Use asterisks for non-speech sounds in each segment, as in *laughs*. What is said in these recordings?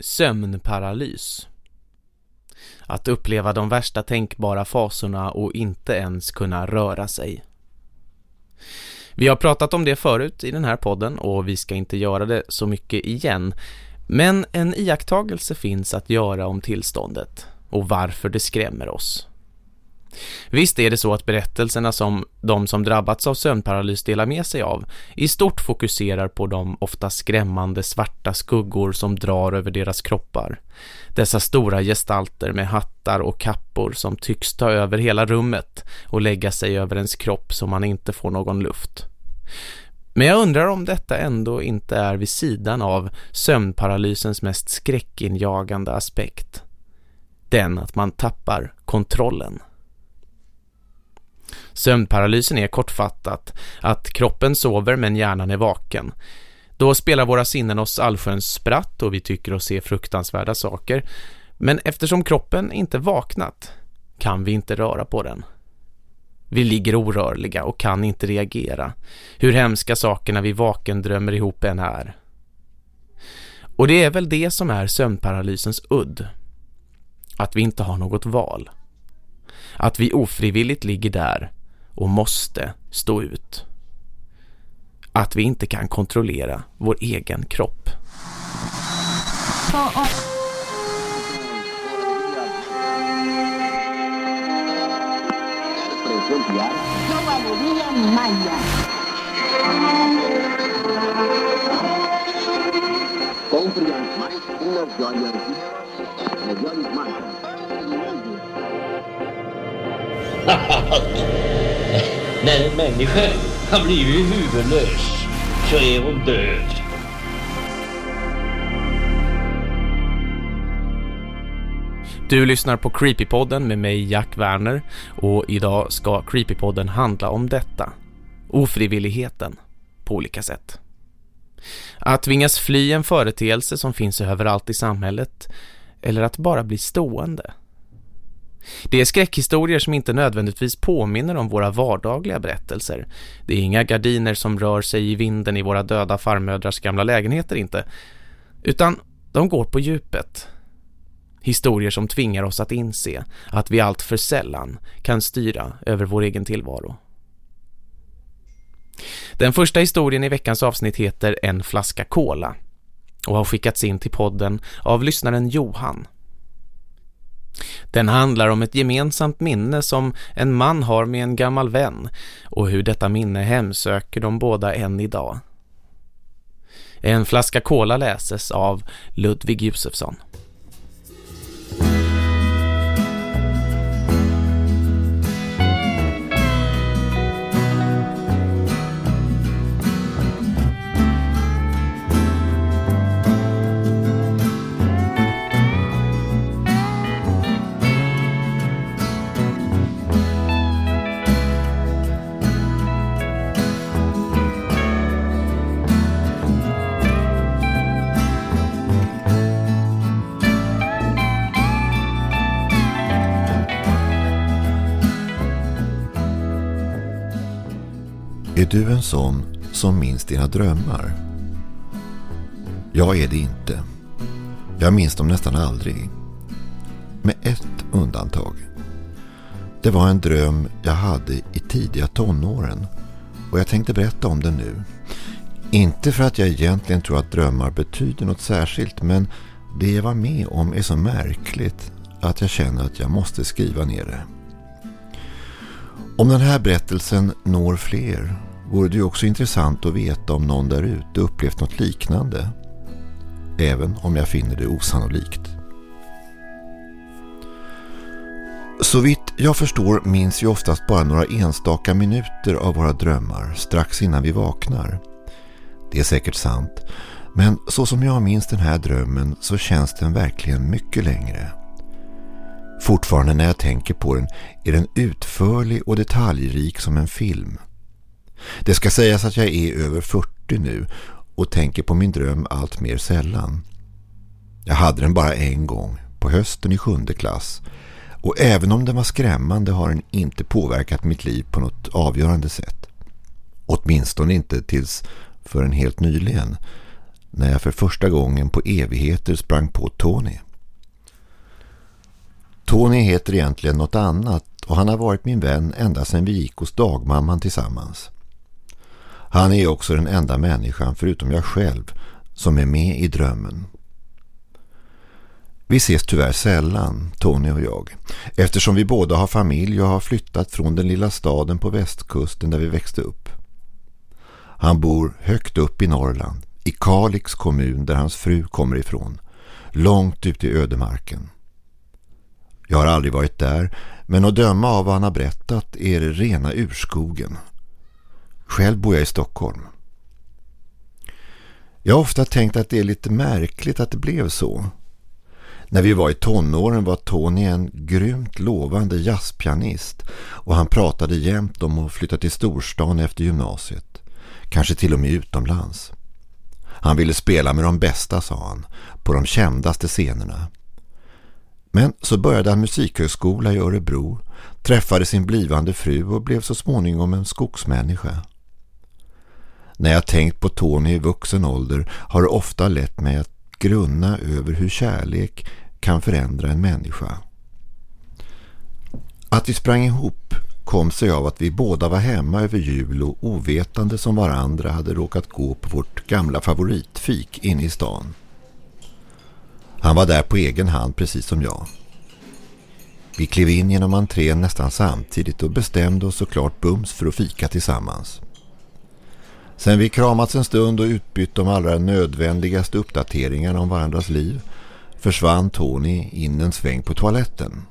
Sömnparalys. Att uppleva de värsta tänkbara fasorna och inte ens kunna röra sig. Vi har pratat om det förut i den här podden och vi ska inte göra det så mycket igen. Men en iakttagelse finns att göra om tillståndet och varför det skrämmer oss. Visst är det så att berättelserna som de som drabbats av sömnparalys delar med sig av i stort fokuserar på de ofta skrämmande svarta skuggor som drar över deras kroppar. Dessa stora gestalter med hattar och kappor som tycks ta över hela rummet och lägga sig över ens kropp så man inte får någon luft. Men jag undrar om detta ändå inte är vid sidan av sömnparalysens mest skräckinjagande aspekt. Den att man tappar kontrollen. Sömnparalysen är kortfattat att kroppen sover men hjärnan är vaken. Då spelar våra sinnen oss allsköns spratt och vi tycker oss se fruktansvärda saker. Men eftersom kroppen inte vaknat kan vi inte röra på den. Vi ligger orörliga och kan inte reagera. Hur hemska sakerna vi vaken drömmer ihop än är. Och det är väl det som är sömnparalysens udd. Att vi inte har något val. Att vi ofrivilligt ligger där och måste stå ut. Att vi inte kan kontrollera vår egen kropp. Oh, oh. *laughs* När en människa har blivit huvudlös så är hon död. Du lyssnar på Creepypodden med mig Jack Werner och idag ska Creepypodden handla om detta. Ofrivilligheten på olika sätt. Att tvingas fly en företeelse som finns överallt i samhället eller att bara bli stående. Det är skräckhistorier som inte nödvändigtvis påminner om våra vardagliga berättelser. Det är inga gardiner som rör sig i vinden i våra döda farmödrars gamla lägenheter inte. Utan de går på djupet. Historier som tvingar oss att inse att vi allt för sällan kan styra över vår egen tillvaro. Den första historien i veckans avsnitt heter En flaska cola” och har skickats in till podden av lyssnaren Johan. Den handlar om ett gemensamt minne som en man har med en gammal vän och hur detta minne hemsöker de båda än idag. En flaska kola läses av Ludvig Josefsson. Är du en sån som minns dina drömmar? Jag är det inte. Jag minns dem nästan aldrig. Med ett undantag. Det var en dröm jag hade i tidiga tonåren och jag tänkte berätta om den nu. Inte för att jag egentligen tror att drömmar betyder något särskilt men det jag var med om är så märkligt att jag känner att jag måste skriva ner det. Om den här berättelsen når fler vore det ju också intressant att veta om någon där ute upplevt något liknande. Även om jag finner det osannolikt. Så vitt jag förstår minns vi oftast bara några enstaka minuter av våra drömmar strax innan vi vaknar. Det är säkert sant, men så som jag minns den här drömmen så känns den verkligen mycket längre. Fortfarande när jag tänker på den är den utförlig och detaljrik som en film. Det ska sägas att jag är över 40 nu och tänker på min dröm allt mer sällan. Jag hade den bara en gång, på hösten i sjunde klass. Och även om den var skrämmande har den inte påverkat mitt liv på något avgörande sätt. Åtminstone inte tills förrän helt nyligen. när jag för första gången på evigheter sprang på Tony. Tony heter egentligen något annat och han har varit min vän ända sedan vi gick hos dagmamman tillsammans. Han är också den enda människan förutom jag själv som är med i drömmen. Vi ses tyvärr sällan, Tony och jag, eftersom vi båda har familj och har flyttat från den lilla staden på västkusten där vi växte upp. Han bor högt upp i Norrland, i Kalix kommun där hans fru kommer ifrån, långt ute i ödemarken. Jag har aldrig varit där, men att döma av vad han har berättat är det rena urskogen. Själv bor jag i Stockholm. Jag har ofta tänkt att det är lite märkligt att det blev så. När vi var i tonåren var Tony en grymt lovande jazzpianist och han pratade jämt om att flytta till storstan efter gymnasiet. Kanske till och med utomlands. Han ville spela med de bästa, sa han, på de kändaste scenerna. Men så började han musikhögskola i Örebro, träffade sin blivande fru och blev så småningom en skogsmänniska. När jag tänkt på Tony i vuxen ålder har det ofta lett mig att grunna över hur kärlek kan förändra en människa. Att vi sprang ihop kom sig av att vi båda var hemma över jul och ovetande som varandra hade råkat gå på vårt gamla favoritfik inne i stan. Han var där på egen hand precis som jag. Vi klev in genom entrén nästan samtidigt och bestämde oss såklart bums för att fika tillsammans. Sen vi kramats en stund och utbytt de allra nödvändigaste uppdateringarna om varandras liv försvann Tony in en sväng på toaletten.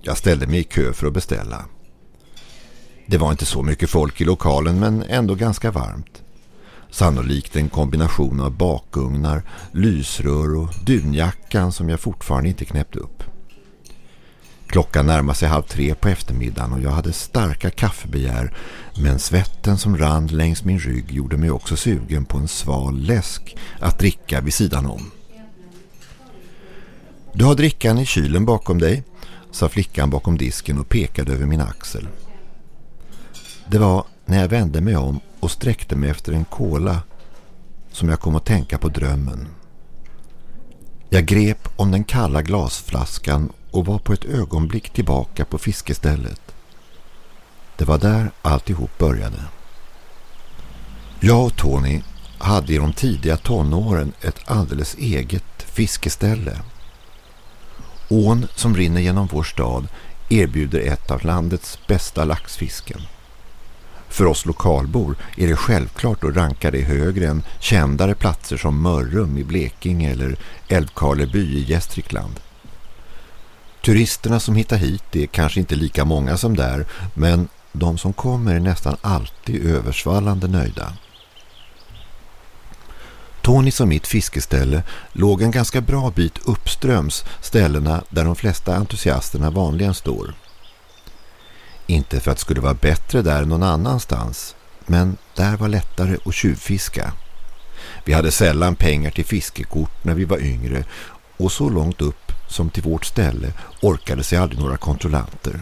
Jag ställde mig i kö för att beställa. Det var inte så mycket folk i lokalen men ändå ganska varmt. Sannolikt en kombination av bakugnar, lysrör och dunjackan som jag fortfarande inte knäppt upp. Klockan närmade sig halv tre på eftermiddagen och jag hade starka kaffebegär men svetten som rann längs min rygg gjorde mig också sugen på en sval läsk att dricka vid sidan om. Du har drickan i kylen bakom dig, sa flickan bakom disken och pekade över min axel. Det var när jag vände mig om och sträckte mig efter en kola som jag kom att tänka på drömmen. Jag grep om den kalla glasflaskan och var på ett ögonblick tillbaka på fiskestället. Det var där alltihop började. Jag och Tony hade i de tidiga tonåren ett alldeles eget fiskeställe. Ån som rinner genom vår stad erbjuder ett av landets bästa laxfisken. För oss lokalbor är det självklart att ranka det högre än kändare platser som Mörrum i Blekinge eller Älvkarleby i Gästrikland. Turisterna som hittar hit är kanske inte lika många som där men de som kommer är nästan alltid översvallande nöjda. Tonys och mitt fiskeställe låg en ganska bra bit uppströms ställena där de flesta entusiasterna vanligen står. Inte för att det skulle vara bättre där än någon annanstans, men där var lättare att tjuvfiska. Vi hade sällan pengar till fiskekort när vi var yngre och så långt upp som till vårt ställe orkade sig aldrig några kontrollanter.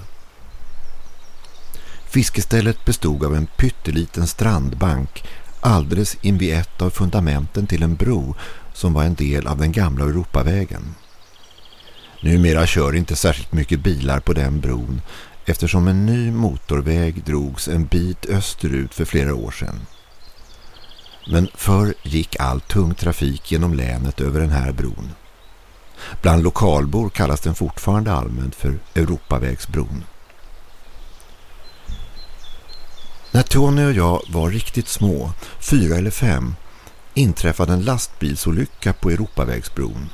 Fiskestället bestod av en pytteliten strandbank alldeles invid ett av fundamenten till en bro som var en del av den gamla Europavägen. Numera kör inte särskilt mycket bilar på den bron eftersom en ny motorväg drogs en bit österut för flera år sedan. Men förr gick all tung trafik genom länet över den här bron. Bland lokalbor kallas den fortfarande allmänt för Europavägsbron. När Tony och jag var riktigt små, fyra eller fem, inträffade en lastbilsolycka på Europavägsbron.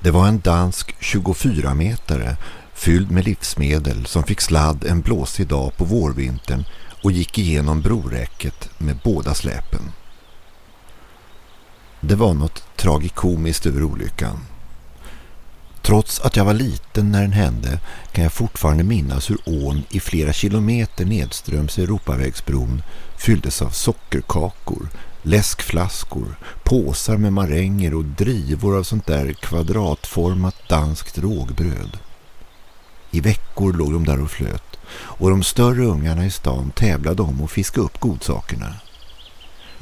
Det var en dansk 24-metare fylld med livsmedel som fick sladd en blåsig dag på vårvintern och gick igenom broräcket med båda släpen. Det var något tragikomiskt över olyckan. Trots att jag var liten när den hände kan jag fortfarande minnas hur ån i flera kilometer nedströms Europavägsbron fylldes av sockerkakor, läskflaskor, påsar med maränger och drivor av sånt där kvadratformat danskt rågbröd. I veckor låg de där och flöt och de större ungarna i stan tävlade om att fiska upp godsakerna.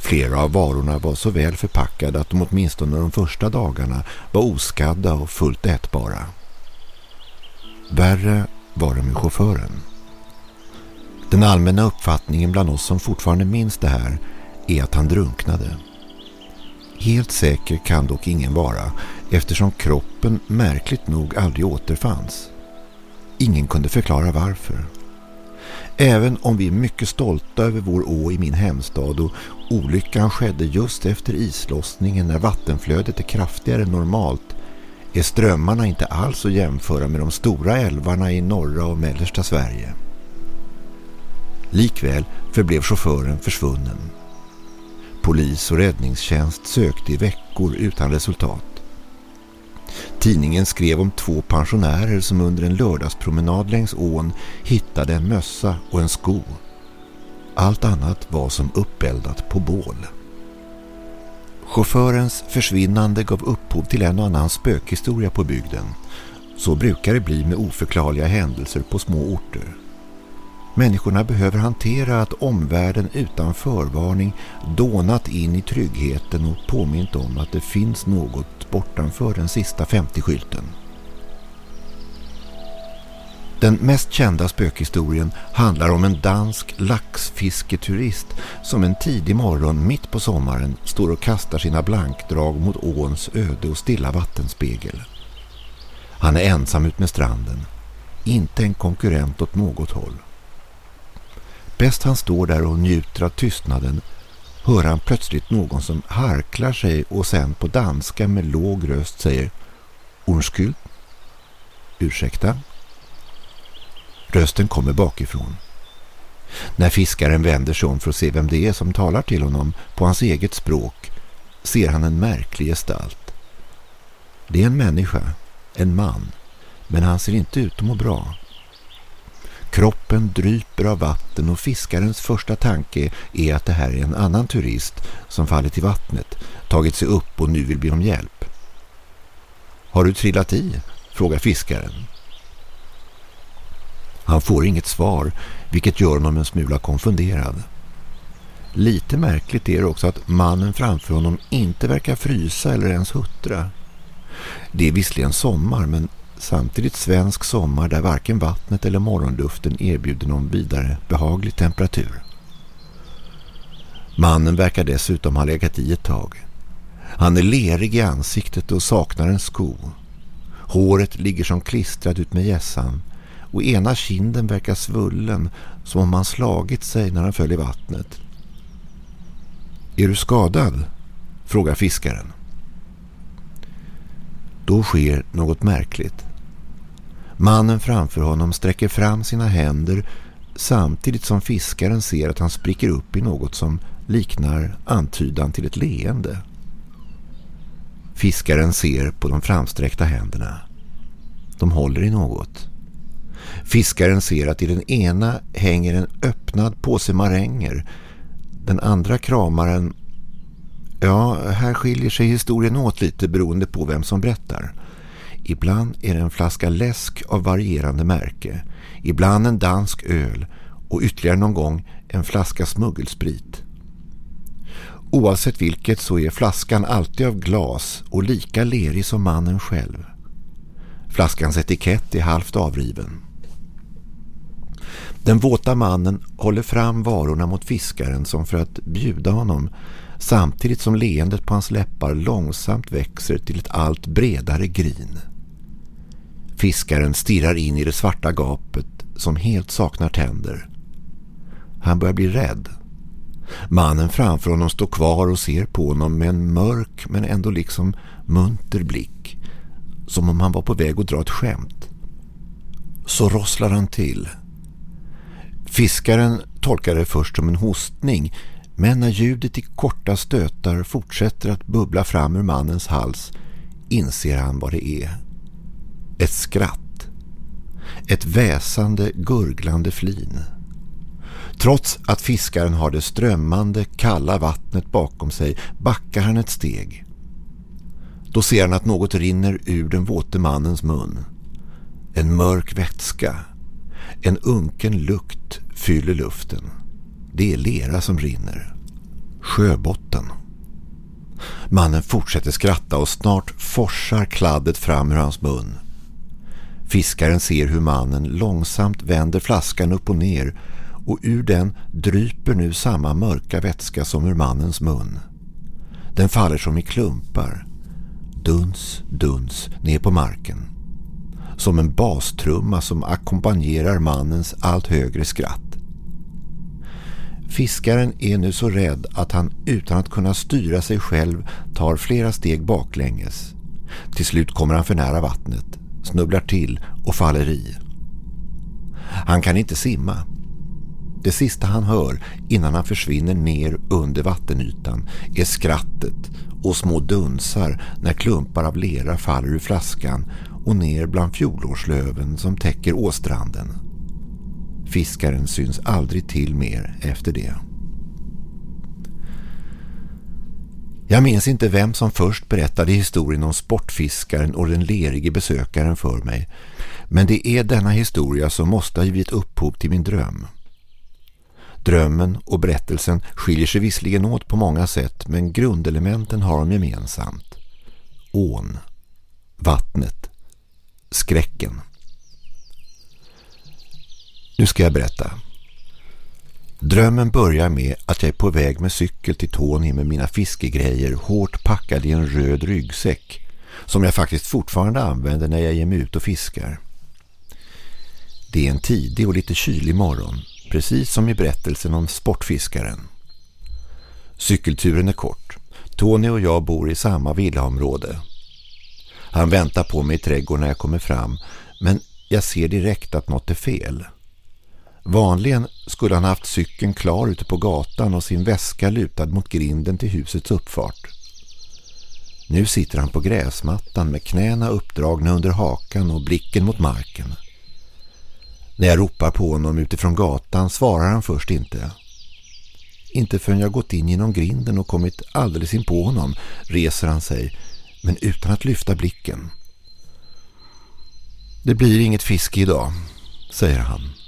Flera av varorna var så väl förpackade att de åtminstone de första dagarna var oskadda och fullt ätbara. Värre var det med chauffören. Den allmänna uppfattningen bland oss som fortfarande minns det här är att han drunknade. Helt säker kan dock ingen vara eftersom kroppen märkligt nog aldrig återfanns. Ingen kunde förklara varför. Även om vi är mycket stolta över vår å i min hemstad och olyckan skedde just efter islossningen när vattenflödet är kraftigare än normalt är strömmarna inte alls att jämföra med de stora älvarna i norra och mellersta Sverige. Likväl förblev chauffören försvunnen. Polis och räddningstjänst sökte i veckor utan resultat. Tidningen skrev om två pensionärer som under en lördagspromenad längs ån hittade en mössa och en sko. Allt annat var som uppeldat på bål. Chaufförens försvinnande gav upphov till en och annan spökhistoria på bygden. Så brukar det bli med oförklarliga händelser på små orter. Människorna behöver hantera att omvärlden utan förvarning dånat in i tryggheten och påmint om att det finns något bortanför den sista 50-skylten. Den mest kända spökhistorien handlar om en dansk laxfisketurist som en tidig morgon mitt på sommaren står och kastar sina blankdrag mot åns öde och stilla vattenspegel. Han är ensam ut med stranden, inte en konkurrent åt något håll. Bäst han står där och njuter av tystnaden hör han plötsligt någon som harklar sig och sen på danska med låg röst säger Undskyld? Ursäkta? Rösten kommer bakifrån. När fiskaren vänder sig om för att se vem det är som talar till honom på hans eget språk ser han en märklig gestalt. Det är en människa, en man, men han ser inte ut att må bra. Kroppen dryper av vatten och fiskarens första tanke är att det här är en annan turist som fallit i vattnet, tagit sig upp och nu vill be om hjälp. Har du trillat i? frågar fiskaren. Han får inget svar, vilket gör honom en smula konfunderad. Lite märkligt är det också att mannen framför honom inte verkar frysa eller ens huttra. Det är visserligen sommar men samtidigt svensk sommar där varken vattnet eller morgonluften erbjuder någon vidare behaglig temperatur. Mannen verkar dessutom ha legat i ett tag. Han är lerig i ansiktet och saknar en sko. Håret ligger som klistrat ut med gässan och ena kinden verkar svullen som om han slagit sig när han föll i vattnet. Är du skadad? frågar fiskaren. Då sker något märkligt. Mannen framför honom sträcker fram sina händer samtidigt som fiskaren ser att han spricker upp i något som liknar antydan till ett leende. Fiskaren ser på de framsträckta händerna. De håller i något. Fiskaren ser att i den ena hänger en öppnad påse maränger. Den andra kramaren... Ja, här skiljer sig historien åt lite beroende på vem som berättar. Ibland är det en flaska läsk av varierande märke. Ibland en dansk öl och ytterligare någon gång en flaska smuggelsprit. Oavsett vilket så är flaskan alltid av glas och lika lerig som mannen själv. Flaskans etikett är halvt avriven. Den våta mannen håller fram varorna mot fiskaren som för att bjuda honom samtidigt som leendet på hans läppar långsamt växer till ett allt bredare grin. Fiskaren stirrar in i det svarta gapet som helt saknar tänder. Han börjar bli rädd. Mannen framför honom står kvar och ser på honom med en mörk men ändå liksom munter blick. Som om han var på väg att dra ett skämt. Så rosslar han till. Fiskaren tolkar det först som en hostning men när ljudet i korta stötar fortsätter att bubbla fram ur mannens hals inser han vad det är. Ett skratt. Ett väsande, gurglande flin. Trots att fiskaren har det strömmande, kalla vattnet bakom sig backar han ett steg. Då ser han att något rinner ur den våte mannens mun. En mörk vätska. En unken lukt fyller luften. Det är lera som rinner. Sjöbotten. Mannen fortsätter skratta och snart forsar kladdet fram ur hans mun. Fiskaren ser hur mannen långsamt vänder flaskan upp och ner och ur den dryper nu samma mörka vätska som ur mannens mun. Den faller som i klumpar. Duns, duns, ner på marken. Som en bastrumma som ackompanjerar mannens allt högre skratt. Fiskaren är nu så rädd att han utan att kunna styra sig själv tar flera steg baklänges. Till slut kommer han för nära vattnet, snubblar till och faller i. Han kan inte simma. Det sista han hör innan han försvinner ner under vattenytan är skrattet och små dunsar när klumpar av lera faller ur flaskan och ner bland fjolårslöven som täcker åstranden. Fiskaren syns aldrig till mer efter det. Jag minns inte vem som först berättade historien om sportfiskaren och den lerige besökaren för mig. Men det är denna historia som måste ha givit upphov till min dröm. Drömmen och berättelsen skiljer sig visserligen åt på många sätt men grundelementen har de gemensamt. Ån, vattnet, skräcken. Nu ska jag berätta. Drömmen börjar med att jag är på väg med cykel till Tony med mina fiskegrejer hårt packade i en röd ryggsäck som jag faktiskt fortfarande använder när jag ger mig ut och fiskar. Det är en tidig och lite kylig morgon, precis som i berättelsen om sportfiskaren. Cykelturen är kort. Tony och jag bor i samma villaområde. Han väntar på mig i trädgården när jag kommer fram, men jag ser direkt att något är fel. Vanligen skulle han haft cykeln klar ute på gatan och sin väska lutad mot grinden till husets uppfart. Nu sitter han på gräsmattan med knäna uppdragna under hakan och blicken mot marken. När jag ropar på honom utifrån gatan svarar han först inte. Inte förrän jag gått in genom grinden och kommit alldeles in på honom reser han sig, men utan att lyfta blicken. Det blir inget fiske idag, säger han.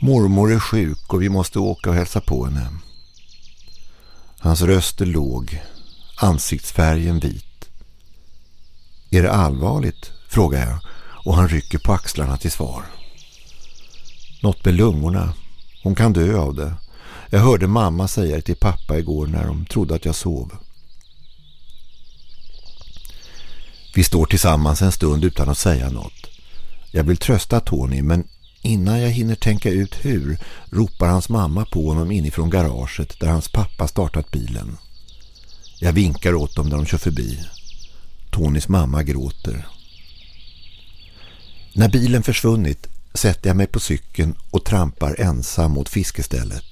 Mormor är sjuk och vi måste åka och hälsa på henne. Hans röst är låg, ansiktsfärgen vit. Är det allvarligt? frågar jag och han rycker på axlarna till svar. Något med lungorna. Hon kan dö av det. Jag hörde mamma säga det till pappa igår när de trodde att jag sov. Vi står tillsammans en stund utan att säga något. Jag vill trösta Tony men Innan jag hinner tänka ut hur ropar hans mamma på honom inifrån garaget där hans pappa startat bilen. Jag vinkar åt dem när de kör förbi. Tonys mamma gråter. När bilen försvunnit sätter jag mig på cykeln och trampar ensam mot fiskestället.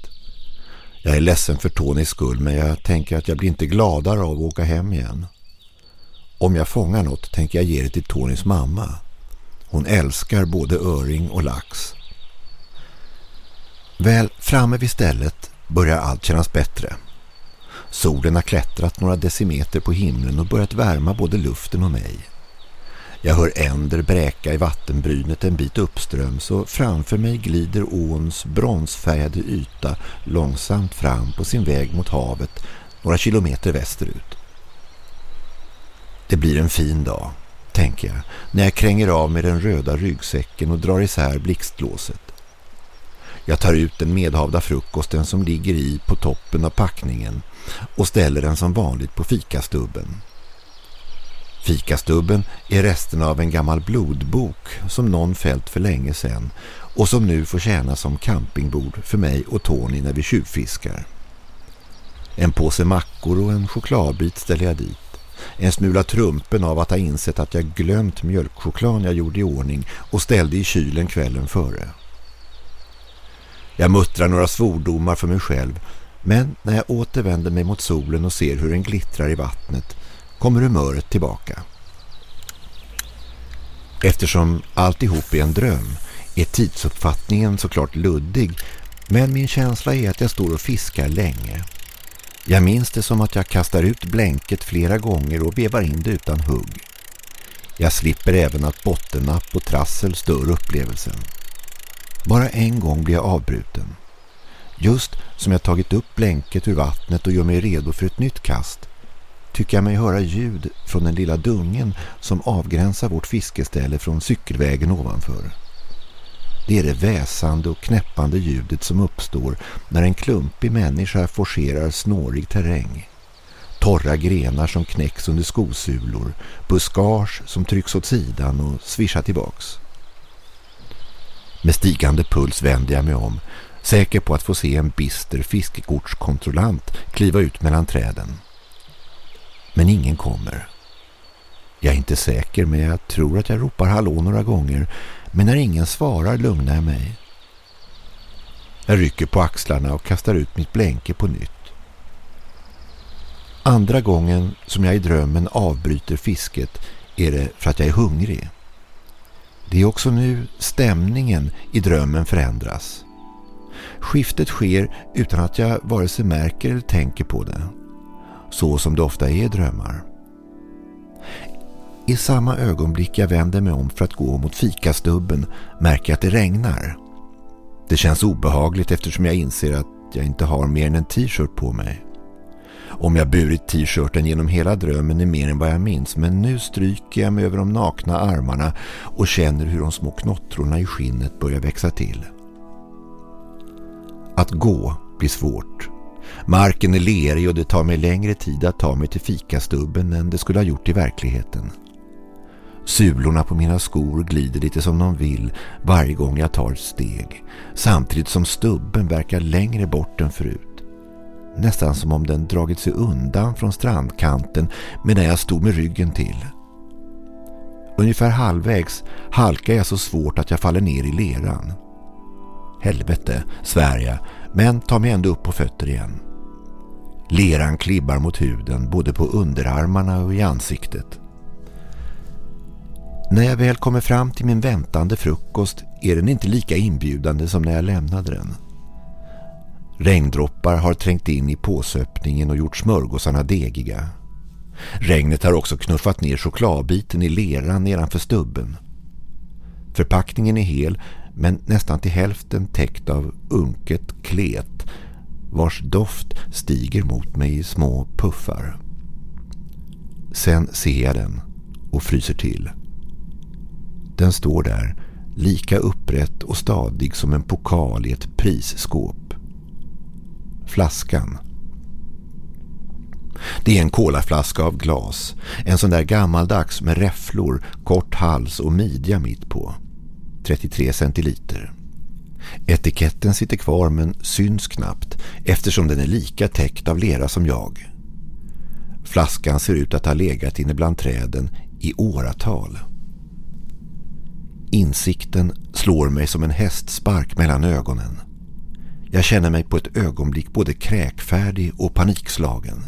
Jag är ledsen för Tonys skull men jag tänker att jag blir inte gladare av att åka hem igen. Om jag fångar något tänker jag ge det till Tonys mamma. Hon älskar både öring och lax. Väl framme vid stället börjar allt kännas bättre. Solen har klättrat några decimeter på himlen och börjat värma både luften och mig. Jag hör änder bräka i vattenbrynet en bit uppströms och framför mig glider åns bronsfärgade yta långsamt fram på sin väg mot havet några kilometer västerut. Det blir en fin dag tänker jag, när jag kränger av med den röda ryggsäcken och drar isär blixtlåset. Jag tar ut den medhavda frukosten som ligger i på toppen av packningen och ställer den som vanligt på fikastubben. Fikastubben är resten av en gammal blodbok som någon fällt för länge sedan och som nu får tjäna som campingbord för mig och Tony när vi tjuvfiskar. En påse mackor och en chokladbit ställer jag dit. En smula trumpen av att ha insett att jag glömt mjölkchokladen jag gjorde i ordning och ställde i kylen kvällen före. Jag muttrar några svordomar för mig själv men när jag återvänder mig mot solen och ser hur den glittrar i vattnet kommer humöret tillbaka. Eftersom alltihop är en dröm är tidsuppfattningen såklart luddig men min känsla är att jag står och fiskar länge. Jag minns det som att jag kastar ut blänket flera gånger och vevar in det utan hugg. Jag slipper även att bottennapp och trassel stör upplevelsen. Bara en gång blir jag avbruten. Just som jag tagit upp blänket ur vattnet och gör mig redo för ett nytt kast tycker jag mig höra ljud från den lilla dungen som avgränsar vårt fiskeställe från cykelvägen ovanför. Det är det väsande och knäppande ljudet som uppstår när en klumpig människa forcerar snårig terräng. Torra grenar som knäcks under skosulor, buskage som trycks åt sidan och svischar tillbaks. Med stigande puls vänder jag mig om, säker på att få se en bister fiskekortskontrollant kliva ut mellan träden. Men ingen kommer. Jag är inte säker men jag tror att jag ropar hallå några gånger men när ingen svarar lugnar jag mig. Jag rycker på axlarna och kastar ut mitt blänke på nytt. Andra gången som jag i drömmen avbryter fisket är det för att jag är hungrig. Det är också nu stämningen i drömmen förändras. Skiftet sker utan att jag vare sig märker eller tänker på det. Så som det ofta är i drömmar. I samma ögonblick jag vänder mig om för att gå mot fikastubben märker jag att det regnar. Det känns obehagligt eftersom jag inser att jag inte har mer än en t-shirt på mig. Om jag burit t-shirten genom hela drömmen är mer än vad jag minns men nu stryker jag mig över de nakna armarna och känner hur de små knottrorna i skinnet börjar växa till. Att gå blir svårt. Marken är lerig och det tar mig längre tid att ta mig till fikastubben än det skulle ha gjort i verkligheten. Sulorna på mina skor glider lite som de vill varje gång jag tar ett steg. Samtidigt som stubben verkar längre bort än förut. Nästan som om den dragit sig undan från strandkanten medan jag stod med ryggen till. Ungefär halvvägs halkar jag så svårt att jag faller ner i leran. Helvete, svär jag, men tar mig ändå upp på fötter igen. Leran klibbar mot huden både på underarmarna och i ansiktet. När jag väl kommer fram till min väntande frukost är den inte lika inbjudande som när jag lämnade den. Regndroppar har trängt in i påsöppningen och gjort smörgåsarna degiga. Regnet har också knuffat ner chokladbiten i leran nedanför stubben. Förpackningen är hel men nästan till hälften täckt av unket klet vars doft stiger mot mig i små puffar. Sen ser jag den och fryser till. Den står där, lika upprätt och stadig som en pokal i ett prisskåp. Flaskan. Det är en kolaflaska av glas. En sån där gammaldags med räfflor, kort hals och midja mitt på. 33 centiliter. Etiketten sitter kvar men syns knappt eftersom den är lika täckt av lera som jag. Flaskan ser ut att ha legat inne bland träden i åratal. Insikten slår mig som en hästspark mellan ögonen. Jag känner mig på ett ögonblick både kräkfärdig och panikslagen.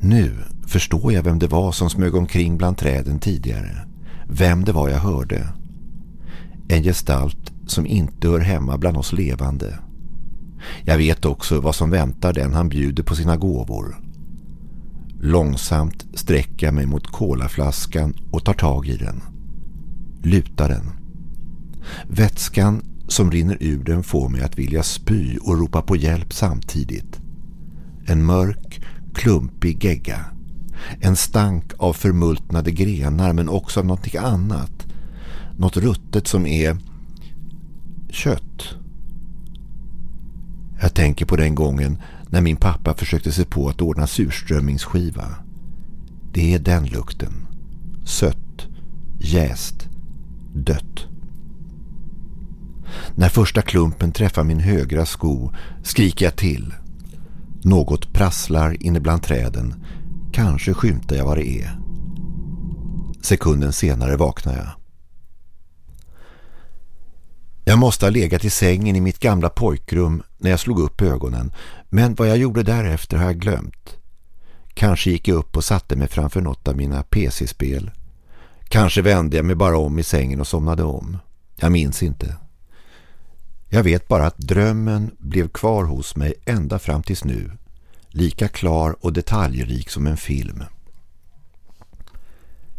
Nu förstår jag vem det var som smög omkring bland träden tidigare. Vem det var jag hörde. En gestalt som inte hör hemma bland oss levande. Jag vet också vad som väntar den han bjuder på sina gåvor. Långsamt sträcker jag mig mot kolaflaskan och tar tag i den lutar den. Vätskan som rinner ur den får mig att vilja spy och ropa på hjälp samtidigt. En mörk, klumpig gegga. En stank av förmultnade grenar men också av något annat. Något ruttet som är kött. Jag tänker på den gången när min pappa försökte se på att ordna surströmmingsskiva. Det är den lukten. Sött, jäst, dött. När första klumpen träffar min högra sko skriker jag till. Något prasslar inne bland träden. Kanske skymtar jag vad det är. Sekunden senare vaknar jag. Jag måste ha legat i sängen i mitt gamla pojkrum när jag slog upp ögonen. Men vad jag gjorde därefter har jag glömt. Kanske gick jag upp och satte mig framför något av mina PC-spel. Kanske vände jag mig bara om i sängen och somnade om. Jag minns inte. Jag vet bara att drömmen blev kvar hos mig ända fram tills nu. Lika klar och detaljrik som en film.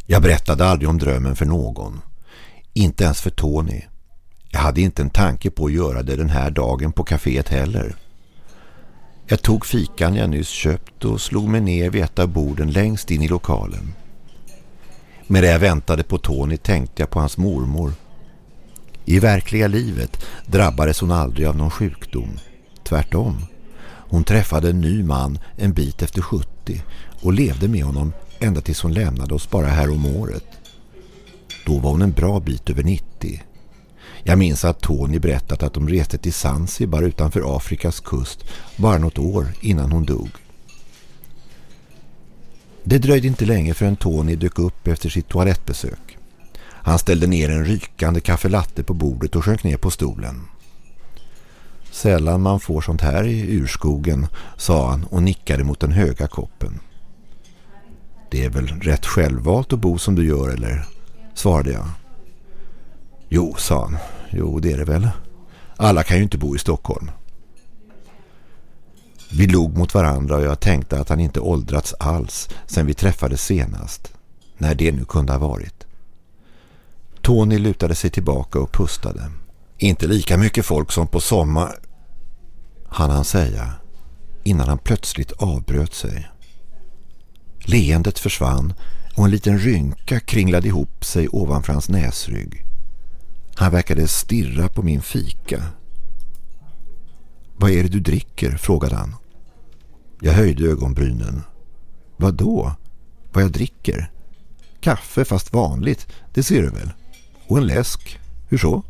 Jag berättade aldrig om drömmen för någon. Inte ens för Tony. Jag hade inte en tanke på att göra det den här dagen på kaféet heller. Jag tog fikan jag nyss köpt och slog mig ner vid ett av borden längst in i lokalen. Medan jag väntade på Tony tänkte jag på hans mormor. I verkliga livet drabbades hon aldrig av någon sjukdom. Tvärtom. Hon träffade en ny man en bit efter 70 och levde med honom ända tills hon lämnade oss bara här om året. Då var hon en bra bit över 90. Jag minns att Tony berättat att de reste till Zanzibar utanför Afrikas kust bara något år innan hon dog. Det dröjde inte länge förrän Tony dök upp efter sitt toalettbesök. Han ställde ner en rykande kaffelatte på bordet och sjönk ner på stolen. Sällan man får sånt här i urskogen, sa han och nickade mot den höga koppen. Det är väl rätt självvalt att bo som du gör, eller? svarade jag. Jo, sa han. Jo, det är det väl. Alla kan ju inte bo i Stockholm. Vi log mot varandra och jag tänkte att han inte åldrats alls sedan vi träffades senast. När det nu kunde ha varit. Tony lutade sig tillbaka och pustade. Inte lika mycket folk som på sommar, hann han säga, innan han plötsligt avbröt sig. Leendet försvann och en liten rynka kringlade ihop sig ovanför hans näsrygg. Han verkade stirra på min fika. Vad är det du dricker? frågade han. Jag höjde ögonbrynen. Vad då? Vad jag dricker? Kaffe fast vanligt, det ser du väl? Och en läsk. Hur så?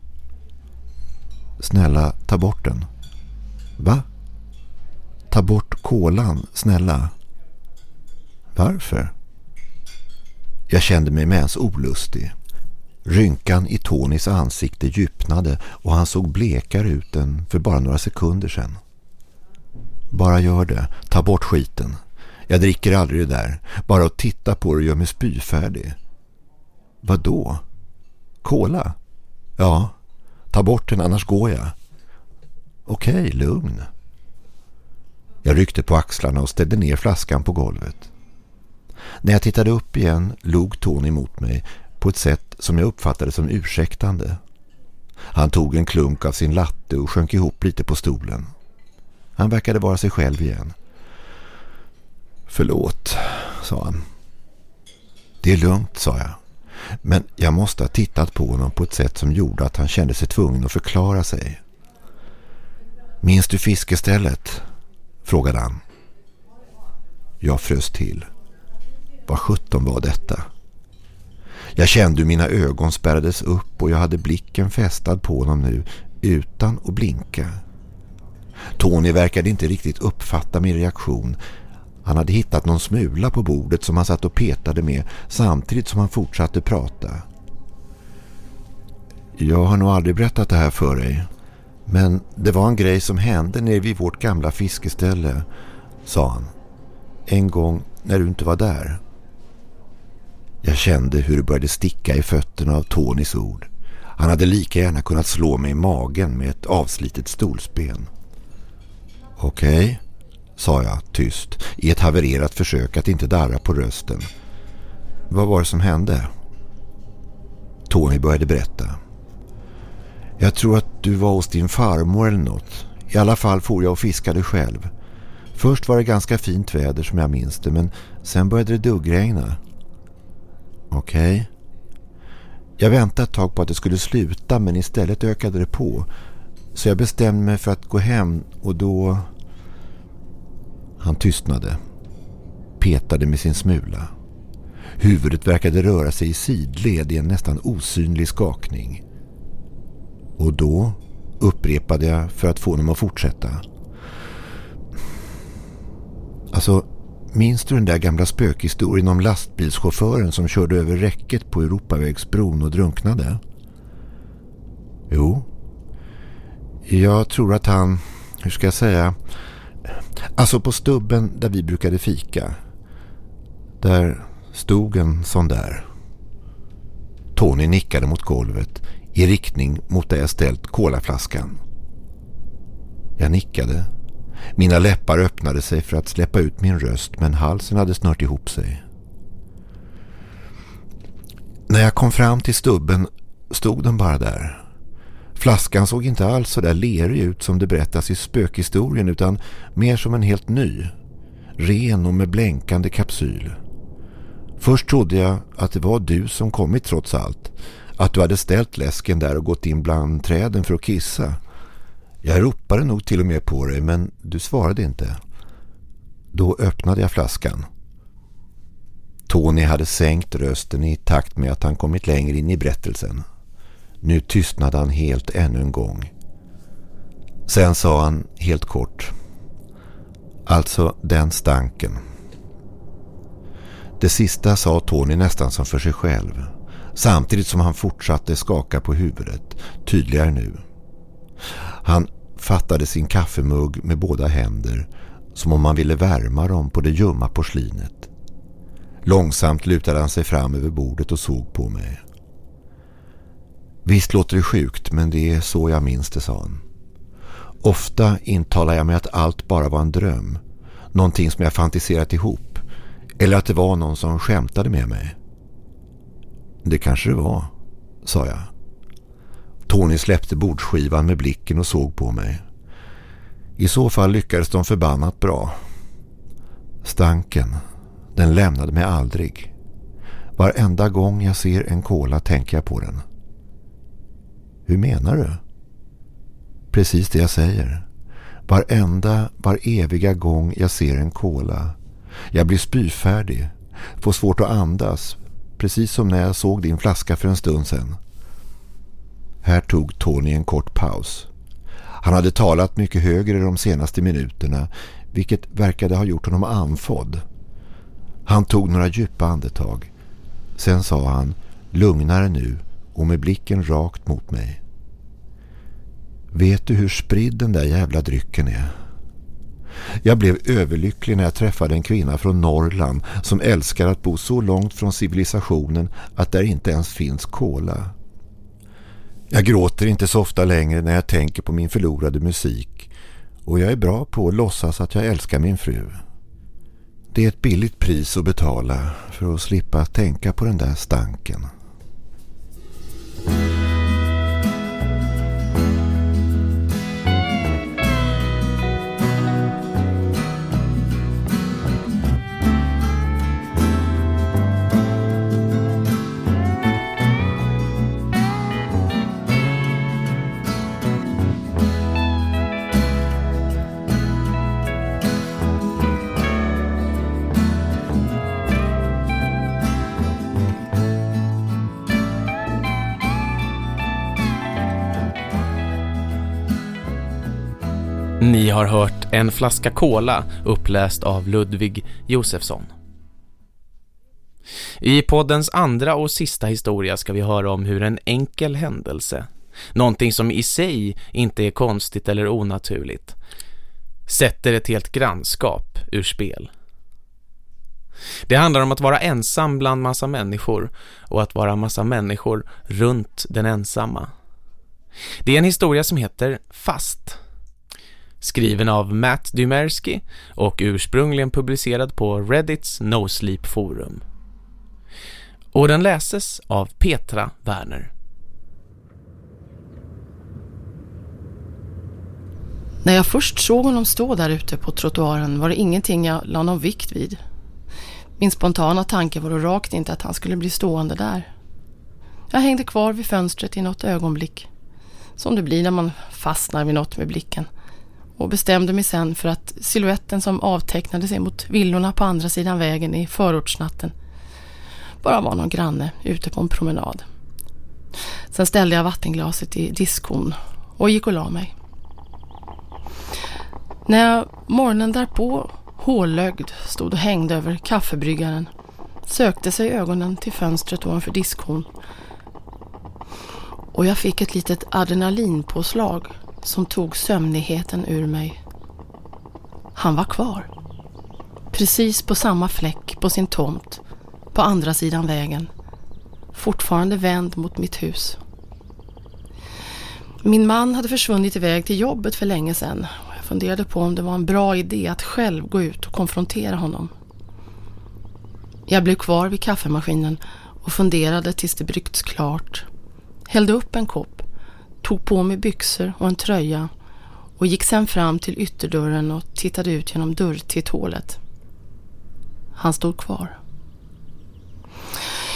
Snälla, ta bort den. Va? Ta bort kolan, snälla. Varför? Jag kände mig med ens olustig. Rynkan i Tonys ansikte djupnade och han såg blekare ut än för bara några sekunder sedan. Bara gör det. Ta bort skiten. Jag dricker aldrig det där. Bara att titta på det gör mig spyfärdig. Vad då? Kola? Ja. Ta bort den annars går jag. Okej, lugn. Jag ryckte på axlarna och ställde ner flaskan på golvet. När jag tittade upp igen log Tony mot mig på ett sätt som jag uppfattade som ursäktande. Han tog en klunk av sin latte och sjönk ihop lite på stolen. Han verkade vara sig själv igen. Förlåt, sa han. Det är lugnt, sa jag. Men jag måste ha tittat på honom på ett sätt som gjorde att han kände sig tvungen att förklara sig. Minns du fiskestället? frågade han. Jag frös till. Vad sjutton var detta? Jag kände hur mina ögon spärrades upp och jag hade blicken fästad på honom nu utan att blinka. Tony verkade inte riktigt uppfatta min reaktion. Han hade hittat någon smula på bordet som han satt och petade med samtidigt som han fortsatte prata. Jag har nog aldrig berättat det här för dig. Men det var en grej som hände nere vid vårt gamla fiskeställe, sa han. En gång när du inte var där. Jag kände hur det började sticka i fötterna av Tonys ord. Han hade lika gärna kunnat slå mig i magen med ett avslitet stolsben. Okej, okay, sa jag tyst i ett havererat försök att inte darra på rösten. Vad var det som hände? Tony började berätta. Jag tror att du var hos din farmor eller något. I alla fall får jag och fiskade själv. Först var det ganska fint väder som jag minns det men sen började det duggregna. Okej. Okay. Jag väntade ett tag på att det skulle sluta men istället ökade det på. Så jag bestämde mig för att gå hem och då... Han tystnade. Petade med sin smula. Huvudet verkade röra sig i sidled i en nästan osynlig skakning. Och då upprepade jag för att få honom att fortsätta. Alltså, minns du den där gamla spökhistorien om lastbilschauffören som körde över räcket på Europavägsbron och drunknade? Jo. Jag tror att han, hur ska jag säga, alltså på stubben där vi brukade fika. Där stod en sån där. Tony nickade mot golvet i riktning mot där jag ställt kolaflaskan. Jag nickade. Mina läppar öppnade sig för att släppa ut min röst men halsen hade snört ihop sig. När jag kom fram till stubben stod den bara där. Flaskan såg inte alls så där lerig ut som det berättas i spökhistorien utan mer som en helt ny. Ren och med blänkande kapsyl. Först trodde jag att det var du som kommit trots allt. Att du hade ställt läsken där och gått in bland träden för att kissa. Jag ropade nog till och med på dig men du svarade inte. Då öppnade jag flaskan. Tony hade sänkt rösten i takt med att han kommit längre in i berättelsen. Nu tystnade han helt ännu en gång. Sen sa han helt kort. Alltså den stanken. Det sista sa Tony nästan som för sig själv. Samtidigt som han fortsatte skaka på huvudet. Tydligare nu. Han fattade sin kaffemugg med båda händer som om han ville värma dem på det ljumma porslinet. Långsamt lutade han sig fram över bordet och såg på mig. Visst låter det sjukt men det är så jag minns det, sa han. Ofta intalar jag mig att allt bara var en dröm. Någonting som jag fantiserat ihop. Eller att det var någon som skämtade med mig. Det kanske det var, sa jag. Tony släppte bordsskivan med blicken och såg på mig. I så fall lyckades de förbannat bra. Stanken, den lämnade mig aldrig. Varenda gång jag ser en kola tänker jag på den. Hur menar du? Precis det jag säger. Varenda, var eviga gång jag ser en kola. Jag blir spyfärdig. Får svårt att andas. Precis som när jag såg din flaska för en stund sedan. Här tog Tony en kort paus. Han hade talat mycket högre de senaste minuterna vilket verkade ha gjort honom anfodd. Han tog några djupa andetag. Sen sa han, lugnare nu och med blicken rakt mot mig. Vet du hur spridd den där jävla drycken är? Jag blev överlycklig när jag träffade en kvinna från Norrland som älskar att bo så långt från civilisationen att där inte ens finns kola. Jag gråter inte så ofta längre när jag tänker på min förlorade musik och jag är bra på att låtsas att jag älskar min fru. Det är ett billigt pris att betala för att slippa tänka på den där stanken. Bye. Ni har hört En flaska cola uppläst av Ludvig Josefsson. I poddens andra och sista historia ska vi höra om hur en enkel händelse, någonting som i sig inte är konstigt eller onaturligt, sätter ett helt grannskap ur spel. Det handlar om att vara ensam bland massa människor och att vara massa människor runt den ensamma. Det är en historia som heter Fast skriven av Matt Dymersky och ursprungligen publicerad på Reddits No Sleep forum. Och den läses av Petra Werner. När jag först såg honom stå där ute på trottoaren var det ingenting jag la någon vikt vid. Min spontana tanke var då rakt inte att han skulle bli stående där. Jag hängde kvar vid fönstret i något ögonblick. Som det blir när man fastnar vid något med blicken och bestämde mig sen för att siluetten som avtecknade sig mot villorna på andra sidan vägen i förortsnatten bara var någon granne ute på en promenad. Sen ställde jag vattenglaset i diskon och gick och la mig. När jag morgonen därpå hålögd stod och hängde över kaffebryggaren sökte sig ögonen till fönstret ovanför diskon och jag fick ett litet adrenalinpåslag som tog sömnigheten ur mig. Han var kvar. Precis på samma fläck på sin tomt på andra sidan vägen. Fortfarande vänd mot mitt hus. Min man hade försvunnit iväg till jobbet för länge sedan. Jag funderade på om det var en bra idé att själv gå ut och konfrontera honom. Jag blev kvar vid kaffemaskinen och funderade tills det bryggts klart. Hällde upp en kopp tog på mig byxor och en tröja och gick sen fram till ytterdörren och tittade ut genom dörrtitthålet. Han stod kvar.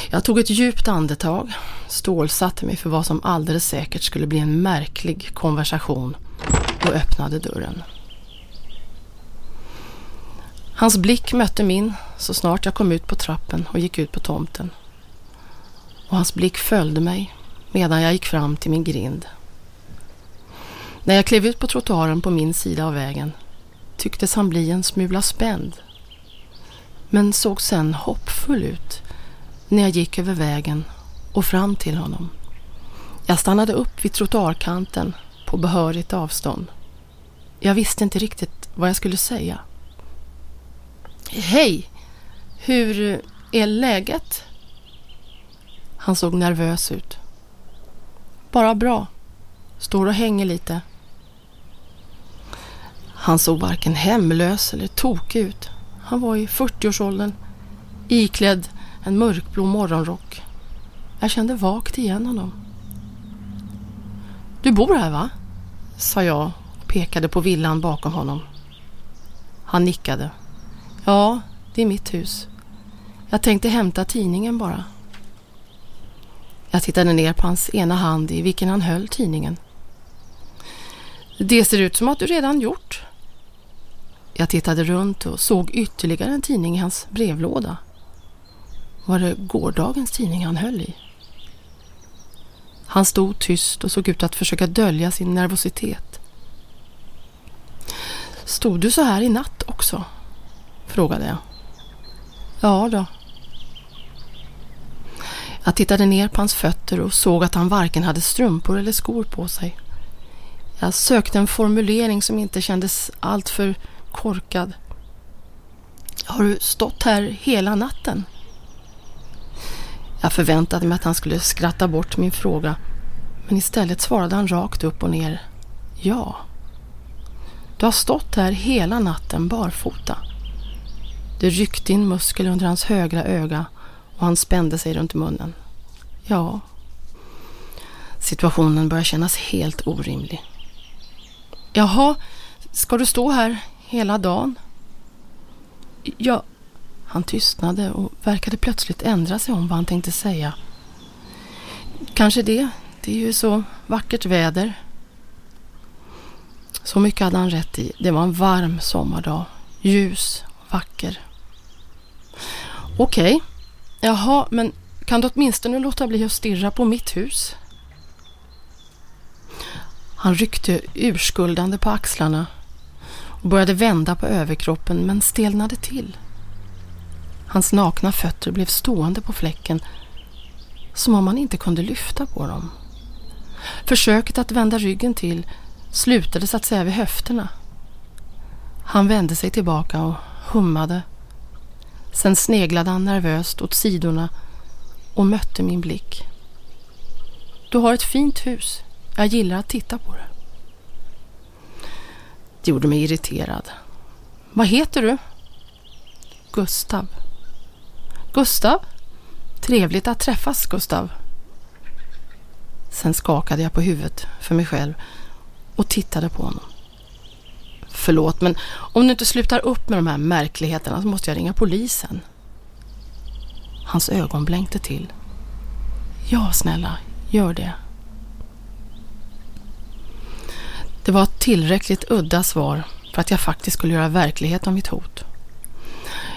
Jag tog ett djupt andetag, stålsatte mig för vad som alldeles säkert skulle bli en märklig konversation och öppnade dörren. Hans blick mötte min så snart jag kom ut på trappen och gick ut på tomten. Och hans blick följde mig medan jag gick fram till min grind. När jag klev ut på trottoaren på min sida av vägen tycktes han bli en smula spänd. Men såg sen hoppfull ut när jag gick över vägen och fram till honom. Jag stannade upp vid trottoarkanten på behörigt avstånd. Jag visste inte riktigt vad jag skulle säga. Hej! Hur är läget? Han såg nervös ut. Bara bra. Står och hänger lite. Han såg varken hemlös eller tokig ut. Han var i 40-årsåldern, iklädd en mörkblå morgonrock. Jag kände vagt igen honom. Du bor här va? sa jag och pekade på villan bakom honom. Han nickade. Ja, det är mitt hus. Jag tänkte hämta tidningen bara. Jag tittade ner på hans ena hand i vilken han höll tidningen. Det ser ut som att du redan gjort. Jag tittade runt och såg ytterligare en tidning i hans brevlåda. Var det gårdagens tidning han höll i? Han stod tyst och såg ut att försöka dölja sin nervositet. Stod du så här i natt också? Frågade jag. Ja då. Jag tittade ner på hans fötter och såg att han varken hade strumpor eller skor på sig. Jag sökte en formulering som inte kändes alltför korkad. Har du stått här hela natten? Jag förväntade mig att han skulle skratta bort min fråga men istället svarade han rakt upp och ner. Ja. Du har stått här hela natten barfota. Det ryckte in muskel under hans högra öga och han spände sig runt munnen. Ja. Situationen börjar kännas helt orimlig. Jaha, ska du stå här hela dagen? Ja. Han tystnade och verkade plötsligt ändra sig om vad han tänkte säga. Kanske det. Det är ju så vackert väder. Så mycket hade han rätt i. Det var en varm sommardag. Ljus vacker. Okej. Okay. Jaha, men kan du åtminstone låta bli att stirra på mitt hus? Han ryckte urskuldande på axlarna och började vända på överkroppen men stelnade till. Hans nakna fötter blev stående på fläcken som om han inte kunde lyfta på dem. Försöket att vända ryggen till slutade så att säga vid höfterna. Han vände sig tillbaka och hummade. Sen sneglade han nervöst åt sidorna och mötte min blick. Du har ett fint hus. Jag gillar att titta på det. Det gjorde mig irriterad. Vad heter du? Gustav. Gustav? Trevligt att träffas, Gustav. Sen skakade jag på huvudet för mig själv och tittade på honom. Förlåt, men om du inte slutar upp med de här märkligheterna så måste jag ringa polisen. Hans ögon blänkte till. Ja, snälla, gör det. Det var ett tillräckligt udda svar för att jag faktiskt skulle göra verklighet av mitt hot.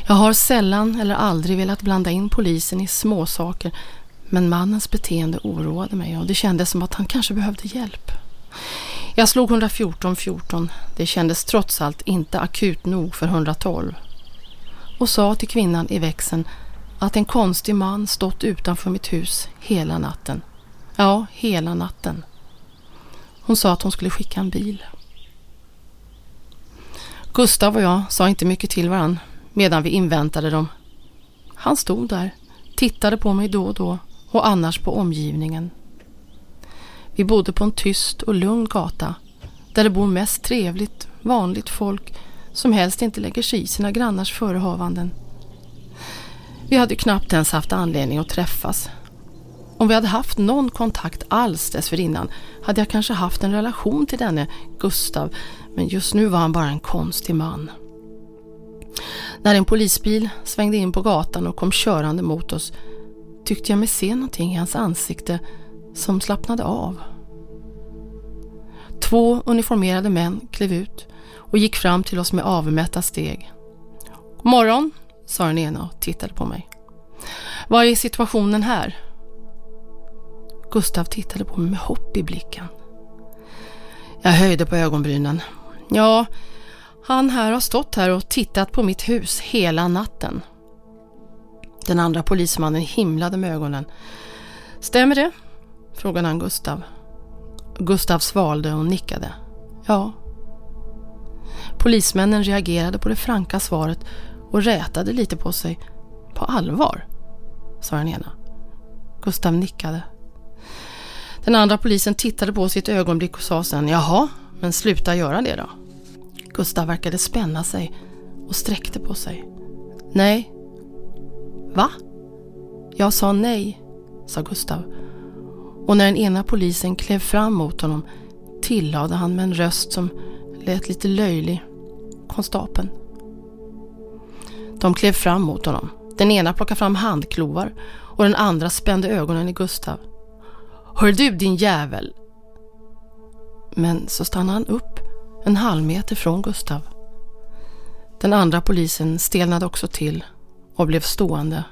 Jag har sällan eller aldrig velat blanda in polisen i småsaker men mannens beteende oroade mig och det kändes som att han kanske behövde hjälp. Jag slog 114 14. Det kändes trots allt inte akut nog för 112. Och sa till kvinnan i växeln att en konstig man stått utanför mitt hus hela natten. Ja, hela natten. Hon sa att hon skulle skicka en bil. Gustav och jag sa inte mycket till varann medan vi inväntade dem. Han stod där, tittade på mig då och då och annars på omgivningen. Vi bodde på en tyst och lugn gata där det bor mest trevligt, vanligt folk som helst inte lägger sig i sina grannars förehavanden. Vi hade knappt ens haft anledning att träffas. Om vi hade haft någon kontakt alls dessförinnan hade jag kanske haft en relation till denne Gustav, men just nu var han bara en konstig man. När en polisbil svängde in på gatan och kom körande mot oss tyckte jag mig se någonting i hans ansikte som slappnade av. Två uniformerade män klev ut och gick fram till oss med avmätta steg. God morgon, sa den ena och tittade på mig. Vad är situationen här? Gustav tittade på mig med hopp i blicken. Jag höjde på ögonbrynen. Ja, han här har stått här och tittat på mitt hus hela natten. Den andra polismannen himlade med ögonen. Stämmer det? frågade han Gustav. Gustav svalde och nickade. Ja. Polismännen reagerade på det franka svaret och rätade lite på sig. På allvar, sa den ena. Gustav nickade. Den andra polisen tittade på sitt ögonblick och sa sen Jaha, men sluta göra det då. Gustav verkade spänna sig och sträckte på sig. Nej. Va? Jag sa nej, sa Gustav. Och när den ena polisen klev fram mot honom tillade han med en röst som lät lite löjlig. Konstapeln. De klev fram mot honom. Den ena plockade fram handklovar och den andra spände ögonen i Gustav. Hör du din jävel! Men så stannade han upp en halv meter från Gustav. Den andra polisen stelnade också till och blev stående.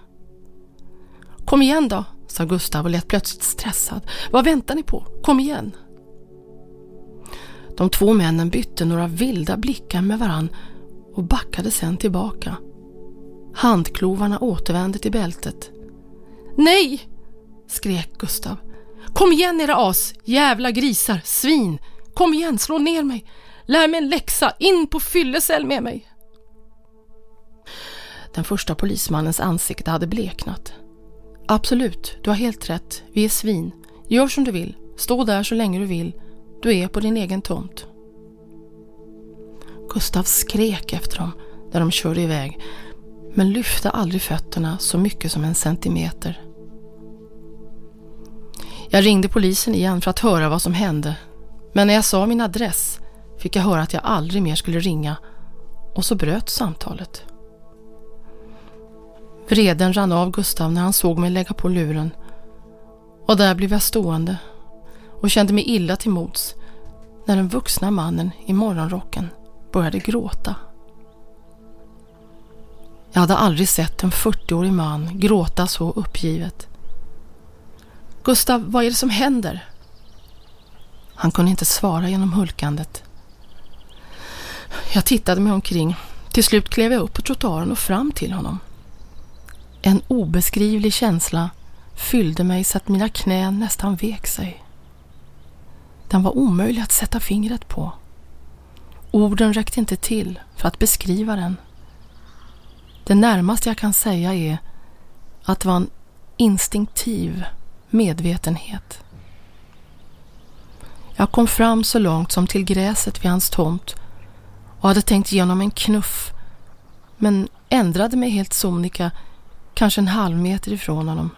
Kom igen då, sa Gustav och lät plötsligt stressad. Vad väntar ni på? Kom igen! De två männen bytte några vilda blickar med varann och backade sen tillbaka. Handklovarna återvände till bältet. Nej! skrek Gustav. Kom igen era as, jävla grisar, svin! Kom igen, slå ner mig! Lär mig en läxa, in på fyllecell med mig! Den första polismannens ansikte hade bleknat. Absolut, du har helt rätt. Vi är svin. Gör som du vill. Stå där så länge du vill. Du är på din egen tomt. Gustav skrek efter dem när de körde iväg men lyfte aldrig fötterna så mycket som en centimeter. Jag ringde polisen igen för att höra vad som hände men när jag sa min adress fick jag höra att jag aldrig mer skulle ringa och så bröt samtalet. Vreden rann av Gustav när han såg mig lägga på luren och där blev jag stående och kände mig illa till mods när den vuxna mannen i morgonrocken började gråta. Jag hade aldrig sett en 40-årig man gråta så uppgivet. Gustav, vad är det som händer? Han kunde inte svara genom hulkandet. Jag tittade mig omkring. Till slut klev jag upp på trottoaren och fram till honom. En obeskrivlig känsla fyllde mig så att mina knän nästan vek sig. Den var omöjlig att sätta fingret på. Orden räckte inte till för att beskriva den. Det närmaste jag kan säga är att det var en instinktiv medvetenhet. Jag kom fram så långt som till gräset vid hans tomt och hade tänkt genom en knuff men ändrade mig helt sonika kanske en halv meter ifrån honom.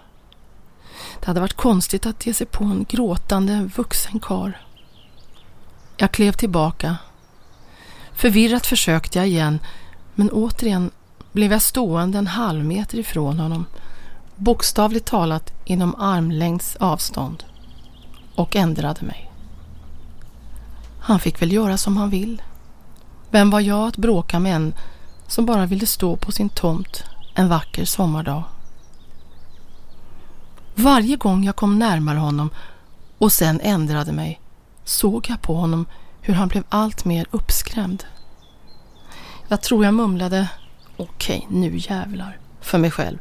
Det hade varit konstigt att ge sig på en gråtande vuxen kar. Jag klev tillbaka. Förvirrat försökte jag igen men återigen blev jag stående en halv meter ifrån honom bokstavligt talat inom armlängds avstånd och ändrade mig. Han fick väl göra som han vill. Vem var jag att bråka med en som bara ville stå på sin tomt en vacker sommardag? Varje gång jag kom närmare honom och sen ändrade mig såg jag på honom hur han blev allt mer uppskrämd. Jag tror jag mumlade okej, nu jävlar, för mig själv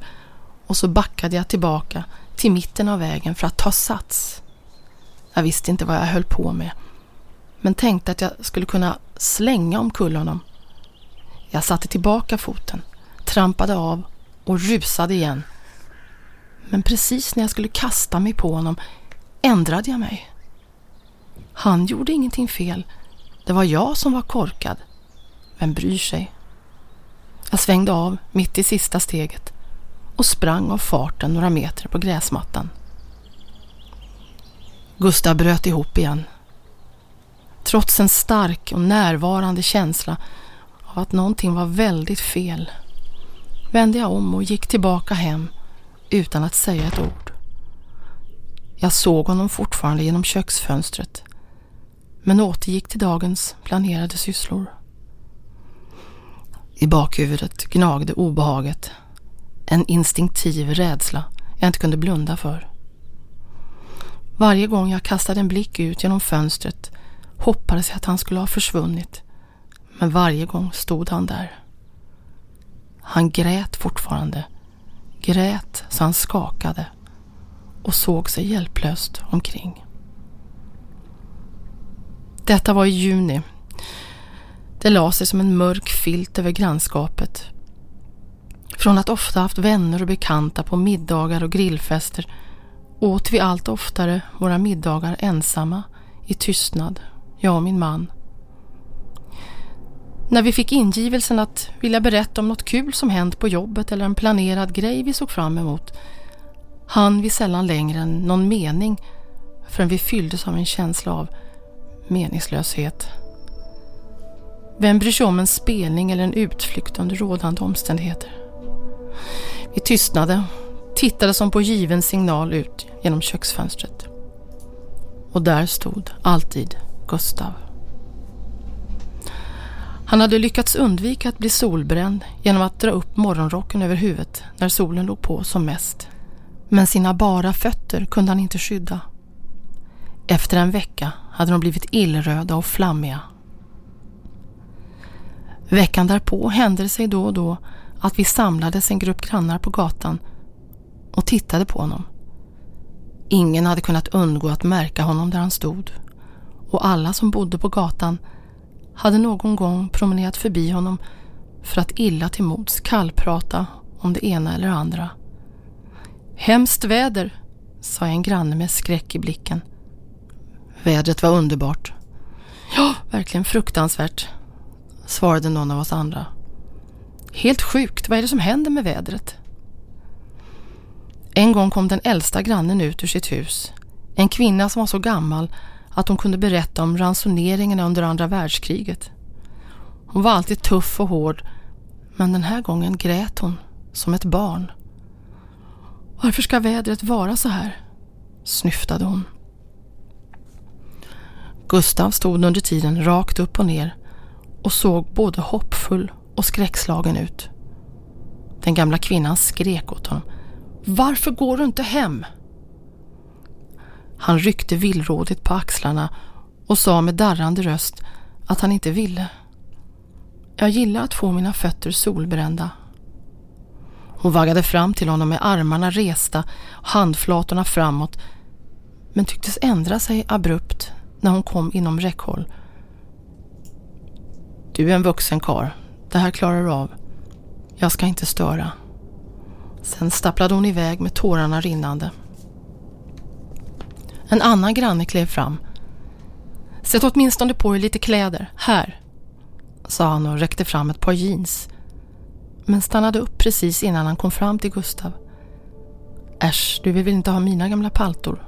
och så backade jag tillbaka till mitten av vägen för att ta sats. Jag visste inte vad jag höll på med men tänkte att jag skulle kunna slänga omkull honom. Jag satte tillbaka foten, trampade av och rusade igen. Men precis när jag skulle kasta mig på honom ändrade jag mig. Han gjorde ingenting fel. Det var jag som var korkad. Vem bryr sig? Jag svängde av mitt i sista steget och sprang av farten några meter på gräsmattan. Gustav bröt ihop igen. Trots en stark och närvarande känsla av att någonting var väldigt fel vände jag om och gick tillbaka hem utan att säga ett ord. Jag såg honom fortfarande genom köksfönstret men återgick till dagens planerade sysslor. I bakhuvudet gnagde obehaget, en instinktiv rädsla jag inte kunde blunda för. Varje gång jag kastade en blick ut genom fönstret hoppades jag att han skulle ha försvunnit. Men varje gång stod han där. Han grät fortfarande. Grät så han skakade och såg sig hjälplöst omkring. Detta var i juni. Det la sig som en mörk filt över grannskapet. Från att ofta haft vänner och bekanta på middagar och grillfester åt vi allt oftare våra middagar ensamma i tystnad, jag och min man. När vi fick ingivelsen att vilja berätta om något kul som hänt på jobbet eller en planerad grej vi såg fram emot hann vi sällan längre än någon mening förrän vi fylldes av en känsla av meningslöshet. Vem bryr sig om en spelning eller en utflykt under rådande omständigheter? Vi tystnade, tittade som på given signal ut genom köksfönstret. Och där stod alltid Gustav. Han hade lyckats undvika att bli solbränd genom att dra upp morgonrocken över huvudet när solen låg på som mest. Men sina bara fötter kunde han inte skydda. Efter en vecka hade de blivit illröda och flammiga. Veckan därpå hände det sig då och då att vi samlades en grupp grannar på gatan och tittade på honom. Ingen hade kunnat undgå att märka honom där han stod och alla som bodde på gatan hade någon gång promenerat förbi honom för att illa till mods kallprata om det ena eller andra. Hemskt väder, sa en granne med skräck i blicken. Vädret var underbart. Ja, verkligen fruktansvärt, svarade någon av oss andra. Helt sjukt, vad är det som händer med vädret? En gång kom den äldsta grannen ut ur sitt hus. En kvinna som var så gammal att hon kunde berätta om ransoneringarna under andra världskriget. Hon var alltid tuff och hård, men den här gången grät hon som ett barn. Varför ska vädret vara så här? snyftade hon. Gustav stod under tiden rakt upp och ner och såg både hoppfull och skräckslagen ut. Den gamla kvinnan skrek åt honom. Varför går du inte hem? Han ryckte villrådigt på axlarna och sa med darrande röst att han inte ville. Jag gillar att få mina fötter solbrända. Hon vaggade fram till honom med armarna resta och handflatorna framåt men tycktes ändra sig abrupt när hon kom inom räckhåll. Du är en vuxen kar. Det här klarar du av. Jag ska inte störa. Sen stapplade hon iväg med tårarna rinnande. En annan granne klev fram. Sätt åtminstone på dig lite kläder, här, sa han och räckte fram ett par jeans. Men stannade upp precis innan han kom fram till Gustav. Äsch, du vill väl inte ha mina gamla paltor?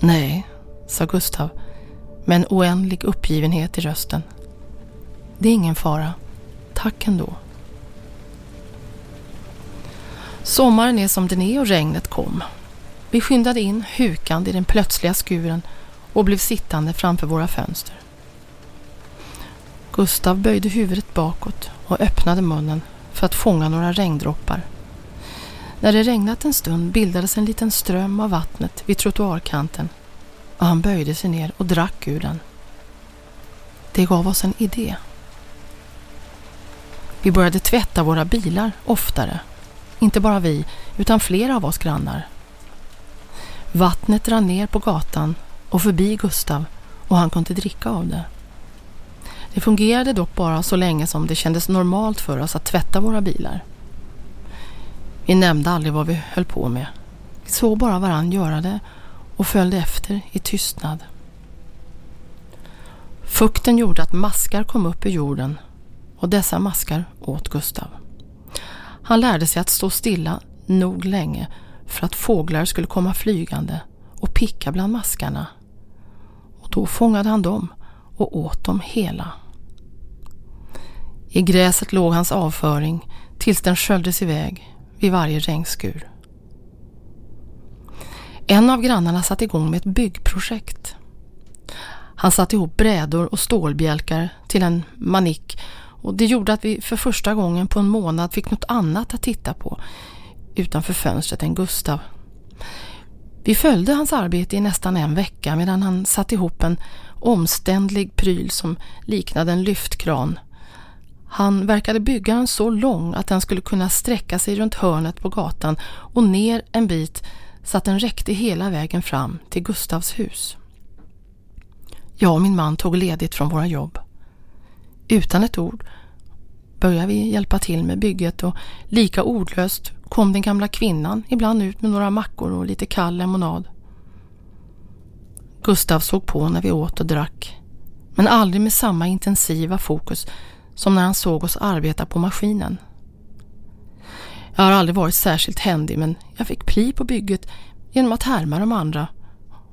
Nej, sa Gustav med en oändlig uppgivenhet i rösten. Det är ingen fara. Tack ändå. Sommaren är som den är och regnet kom. Vi skyndade in hukande i den plötsliga skuren och blev sittande framför våra fönster. Gustav böjde huvudet bakåt och öppnade munnen för att fånga några regndroppar. När det regnat en stund bildades en liten ström av vattnet vid trottoarkanten och han böjde sig ner och drack ur den. Det gav oss en idé. Vi började tvätta våra bilar oftare. Inte bara vi, utan flera av oss grannar. Vattnet rann ner på gatan och förbi Gustav och han kunde dricka av det. Det fungerade dock bara så länge som det kändes normalt för oss att tvätta våra bilar. Vi nämnde aldrig vad vi höll på med. Vi såg bara varann göra det och följde efter i tystnad. Fukten gjorde att maskar kom upp ur jorden och dessa maskar åt Gustav. Han lärde sig att stå stilla nog länge för att fåglar skulle komma flygande och picka bland maskarna. Och då fångade han dem och åt dem hela. I gräset låg hans avföring tills den sköljdes iväg vid varje regnskur. En av grannarna satte igång med ett byggprojekt. Han satte ihop brädor och stålbjälkar till en manick och det gjorde att vi för första gången på en månad fick något annat att titta på utanför fönstret än Gustav. Vi följde hans arbete i nästan en vecka medan han satte ihop en omständlig pryl som liknade en lyftkran. Han verkade bygga den så lång att den skulle kunna sträcka sig runt hörnet på gatan och ner en bit så att den räckte hela vägen fram till Gustavs hus. Jag och min man tog ledigt från våra jobb. Utan ett ord började vi hjälpa till med bygget och lika ordlöst kom den gamla kvinnan ibland ut med några mackor och lite kall lemonad. Gustav såg på när vi åt och drack, men aldrig med samma intensiva fokus som när han såg oss arbeta på maskinen. Jag har aldrig varit särskilt händig men jag fick pli på bygget genom att härma de andra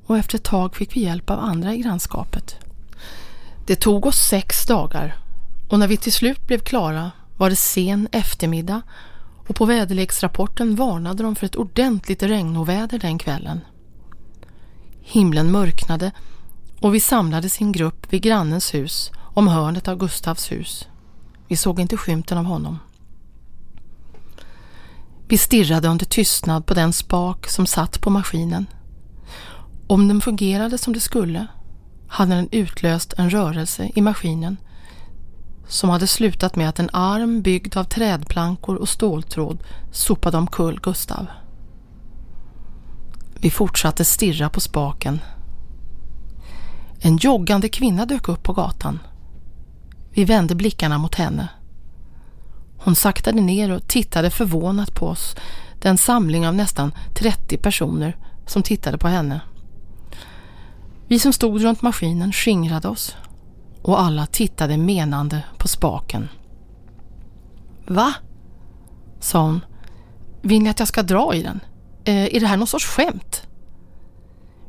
och efter ett tag fick vi hjälp av andra i grannskapet. Det tog oss sex dagar och när vi till slut blev klara var det sen eftermiddag och på väderleksrapporten varnade de för ett ordentligt regnoväder den kvällen. Himlen mörknade och vi samlade sin grupp vid grannens hus om hörnet av Gustavs hus. Vi såg inte skymten av honom. Vi stirrade under tystnad på den spak som satt på maskinen. Om den fungerade som det skulle hade den utlöst en rörelse i maskinen som hade slutat med att en arm byggd av trädplankor och ståltråd sopade omkull Gustav. Vi fortsatte stirra på spaken. En joggande kvinna dök upp på gatan. Vi vände blickarna mot henne. Hon saktade ner och tittade förvånat på oss, den samling av nästan 30 personer som tittade på henne. Vi som stod runt maskinen skingrade oss och alla tittade menande på spaken. Va? sa hon. Vill ni att jag ska dra i den? Eh, är det här någon sorts skämt?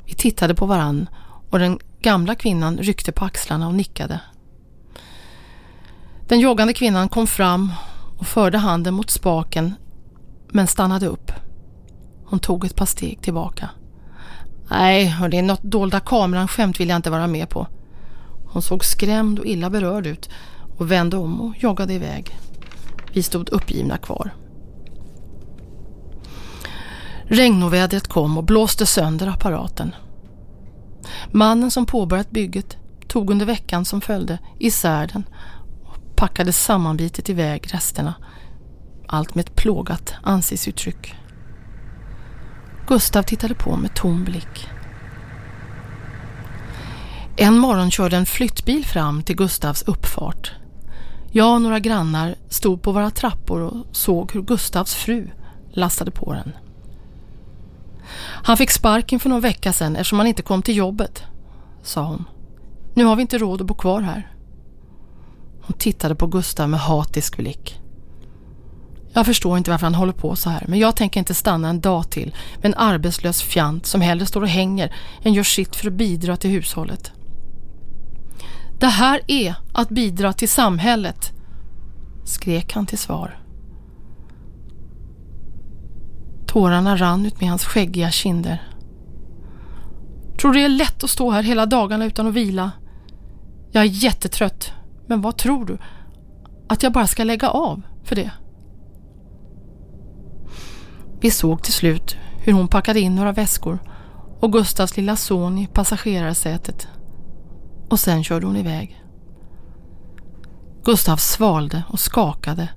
Vi tittade på varann och den gamla kvinnan ryckte på axlarna och nickade. Den joggande kvinnan kom fram och förde handen mot spaken men stannade upp. Hon tog ett par steg tillbaka. Nej, det är något dolda kameran skämt vill jag inte vara med på. Hon såg skrämd och illa berörd ut och vände om och joggade iväg. Vi stod uppgivna kvar. Regnovädret kom och blåste sönder apparaten. Mannen som påbörjat bygget tog under veckan som följde isär den och packade sammanbitet iväg resterna. Allt med ett plågat ansiktsuttryck. Gustav tittade på med tom blick. En morgon körde en flyttbil fram till Gustavs uppfart. Jag och några grannar stod på våra trappor och såg hur Gustavs fru lastade på den. Han fick sparken för någon vecka sedan eftersom han inte kom till jobbet, sa hon. Nu har vi inte råd att bo kvar här. Hon tittade på Gustav med hatisk blick. Jag förstår inte varför han håller på så här men jag tänker inte stanna en dag till med en arbetslös fjant som hellre står och hänger än gör sitt för att bidra till hushållet. Det här är att bidra till samhället, skrek han till svar. Tårarna rann ut med hans skäggiga kinder. Tror det är lätt att stå här hela dagarna utan att vila? Jag är jättetrött, men vad tror du? Att jag bara ska lägga av för det? Vi såg till slut hur hon packade in några väskor och Gustavs lilla son i passagerarsätet och sen körde hon iväg. Gustav svalde och skakade,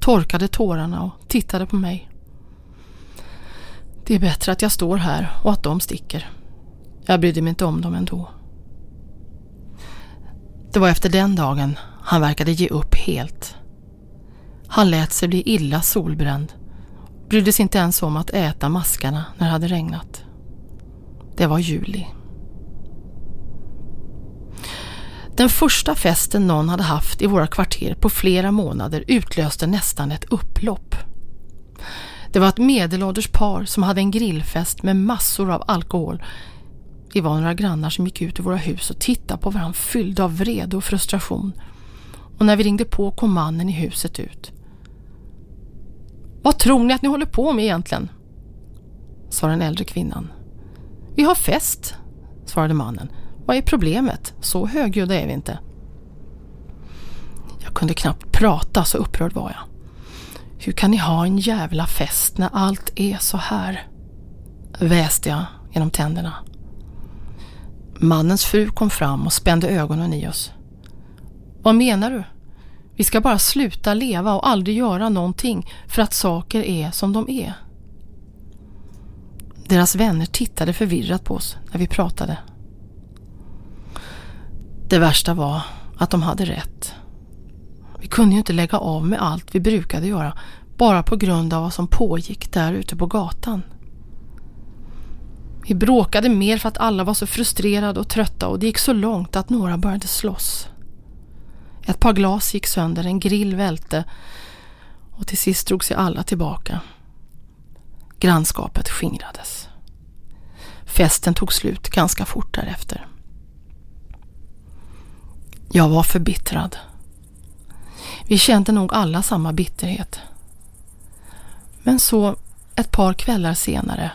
torkade tårarna och tittade på mig. Det är bättre att jag står här och att de sticker. Jag brydde mig inte om dem ändå. Det var efter den dagen han verkade ge upp helt. Han lät sig bli illa solbränd. Brydde sig inte ens om att äta maskarna när det hade regnat. Det var juli. Den första festen någon hade haft i våra kvarter på flera månader utlöste nästan ett upplopp. Det var ett medelålders par som hade en grillfest med massor av alkohol. Vi var några grannar som gick ut i våra hus och tittade på varandra fyllda av vrede och frustration. Och när vi ringde på kom mannen i huset ut. Vad tror ni att ni håller på med egentligen? sa den äldre kvinnan. Vi har fest, svarade mannen. Vad är problemet? Så högljudda är vi inte. Jag kunde knappt prata, så upprörd var jag. Hur kan ni ha en jävla fest när allt är så här? Väste jag genom tänderna. Mannens fru kom fram och spände ögonen i oss. Vad menar du? Vi ska bara sluta leva och aldrig göra någonting för att saker är som de är. Deras vänner tittade förvirrat på oss när vi pratade. Det värsta var att de hade rätt. Vi kunde ju inte lägga av med allt vi brukade göra bara på grund av vad som pågick där ute på gatan. Vi bråkade mer för att alla var så frustrerade och trötta och det gick så långt att några började slåss. Ett par glas gick sönder, en grill välte och till sist drog sig alla tillbaka. Grannskapet skingrades. Festen tog slut ganska fort därefter. Jag var förbittrad. Vi kände nog alla samma bitterhet. Men så, ett par kvällar senare,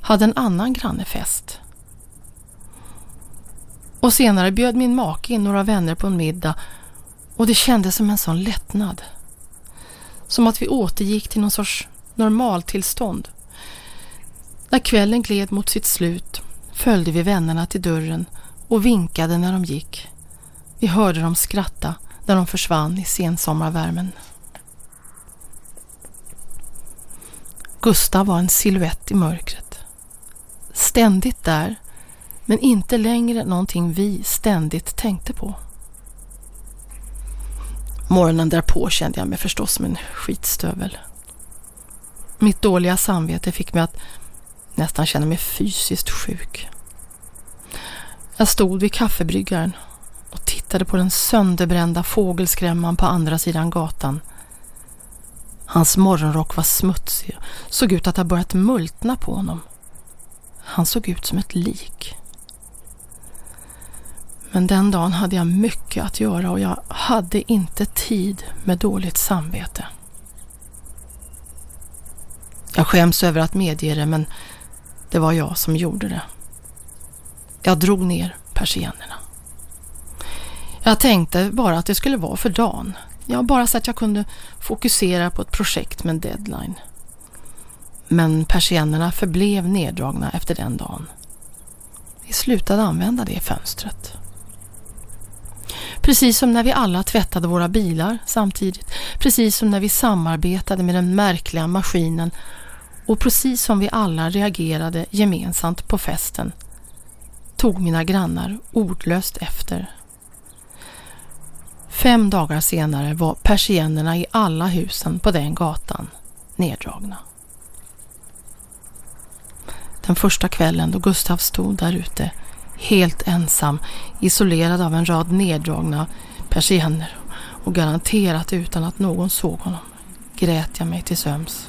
hade en annan granne fest. Och senare bjöd min make in några vänner på en middag och det kändes som en sån lättnad. Som att vi återgick till någon sorts normaltillstånd. När kvällen gled mot sitt slut följde vi vännerna till dörren och vinkade när de gick. Vi hörde dem skratta när de försvann i sensommarvärmen. Gustav var en siluett i mörkret. Ständigt där, men inte längre någonting vi ständigt tänkte på. Morgonen därpå kände jag mig förstås som en skitstövel. Mitt dåliga samvete fick mig att nästan känna mig fysiskt sjuk. Jag stod vid kaffebryggaren tittade på den sönderbrända fågelskrämman på andra sidan gatan. Hans morgonrock var smutsig och såg ut att ha börjat multna på honom. Han såg ut som ett lik. Men den dagen hade jag mycket att göra och jag hade inte tid med dåligt samvete. Jag skäms över att medge det men det var jag som gjorde det. Jag drog ner persiennerna. Jag tänkte bara att det skulle vara för dagen. Ja, bara så att jag kunde fokusera på ett projekt med en deadline. Men persiennerna förblev neddragna efter den dagen. Vi slutade använda det fönstret. Precis som när vi alla tvättade våra bilar samtidigt. Precis som när vi samarbetade med den märkliga maskinen och precis som vi alla reagerade gemensamt på festen tog mina grannar ordlöst efter. Fem dagar senare var persiennerna i alla husen på den gatan neddragna. Den första kvällen då Gustav stod där ute helt ensam, isolerad av en rad neddragna persienner och garanterat utan att någon såg honom, grät jag mig till söms.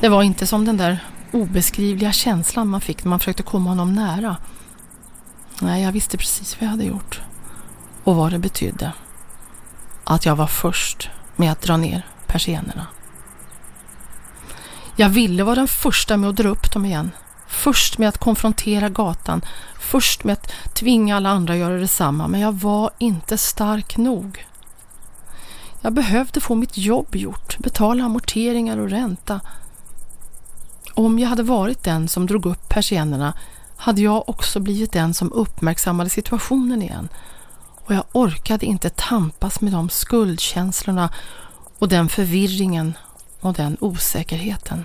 Det var inte som den där obeskrivliga känslan man fick när man försökte komma honom nära. Nej, jag visste precis vad jag hade gjort och vad det betydde. Att jag var först med att dra ner persiennerna. Jag ville vara den första med att dra upp dem igen. Först med att konfrontera gatan. Först med att tvinga alla andra att göra detsamma. Men jag var inte stark nog. Jag behövde få mitt jobb gjort, betala amorteringar och ränta. Om jag hade varit den som drog upp persiennerna hade jag också blivit den som uppmärksammade situationen igen. Och jag orkade inte tampas med de skuldkänslorna och den förvirringen och den osäkerheten.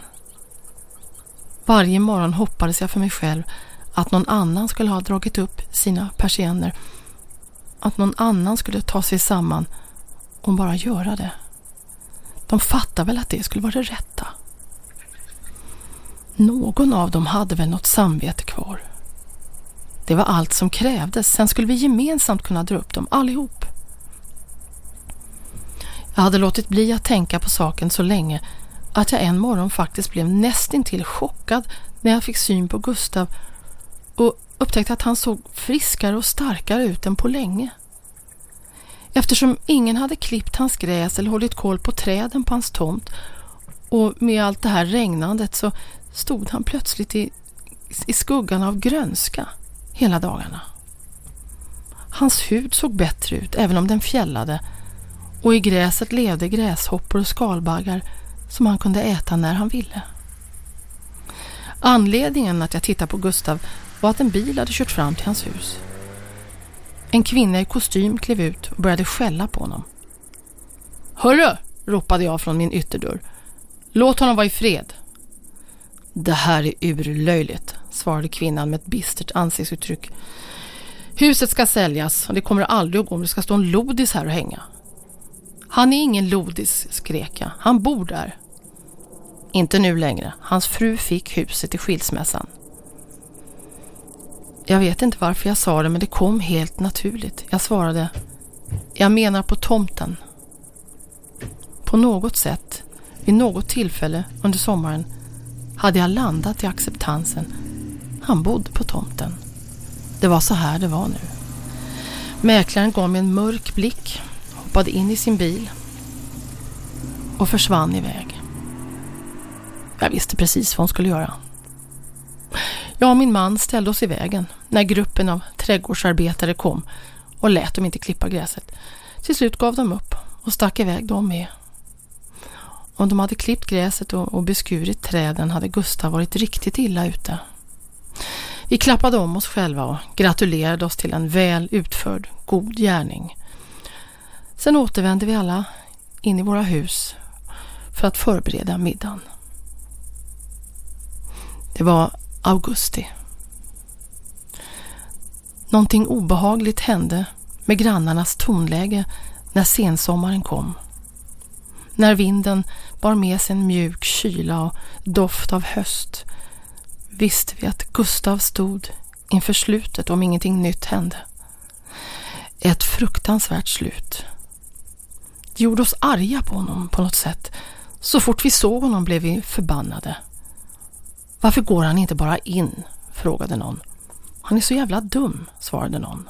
Varje morgon hoppades jag för mig själv att någon annan skulle ha dragit upp sina persienner. Att någon annan skulle ta sig samman och bara göra det. De fattar väl att det skulle vara det rätta. Någon av dem hade väl något samvete kvar. Det var allt som krävdes. Sen skulle vi gemensamt kunna dra upp dem allihop. Jag hade låtit bli att tänka på saken så länge att jag en morgon faktiskt blev nästintill chockad när jag fick syn på Gustav och upptäckte att han såg friskare och starkare ut än på länge. Eftersom ingen hade klippt hans gräs eller hållit koll på träden på hans tomt och med allt det här regnandet så stod han plötsligt i, i skuggan av grönska hela dagarna. Hans hud såg bättre ut även om den fjällade och i gräset levde gräshoppor och skalbaggar som han kunde äta när han ville. Anledningen att jag tittade på Gustav var att en bil hade kört fram till hans hus. En kvinna i kostym klev ut och började skälla på honom. Hörru, ropade jag från min ytterdörr. Låt honom vara i fred. Det här är urlöjligt, svarade kvinnan med ett bistert ansiktsuttryck. Huset ska säljas och det kommer aldrig att gå om det ska stå en lodis här och hänga. Han är ingen lodis, skrek jag. Han bor där. Inte nu längre. Hans fru fick huset i skilsmässan. Jag vet inte varför jag sa det men det kom helt naturligt. Jag svarade Jag menar på tomten. På något sätt, vid något tillfälle under sommaren hade jag landat i acceptansen. Han bodde på tomten. Det var så här det var nu. Mäklaren gav mig en mörk blick, hoppade in i sin bil och försvann iväg. Jag visste precis vad hon skulle göra. Jag och min man ställde oss i vägen när gruppen av trädgårdsarbetare kom och lät dem inte klippa gräset. Till slut gav de upp och stack iväg de med. Om de hade klippt gräset och, och beskurit träden hade Gustav varit riktigt illa ute. Vi klappade om oss själva och gratulerade oss till en väl utförd god gärning. Sen återvände vi alla in i våra hus för att förbereda middagen. Det var augusti. Någonting obehagligt hände med grannarnas tonläge när sensommaren kom. När vinden bar med sig en mjuk kyla och doft av höst visste vi att Gustav stod inför slutet om ingenting nytt hände. Ett fruktansvärt slut. Det gjorde oss arga på honom på något sätt. Så fort vi såg honom blev vi förbannade. Varför går han inte bara in? frågade någon. Han är så jävla dum, svarade någon.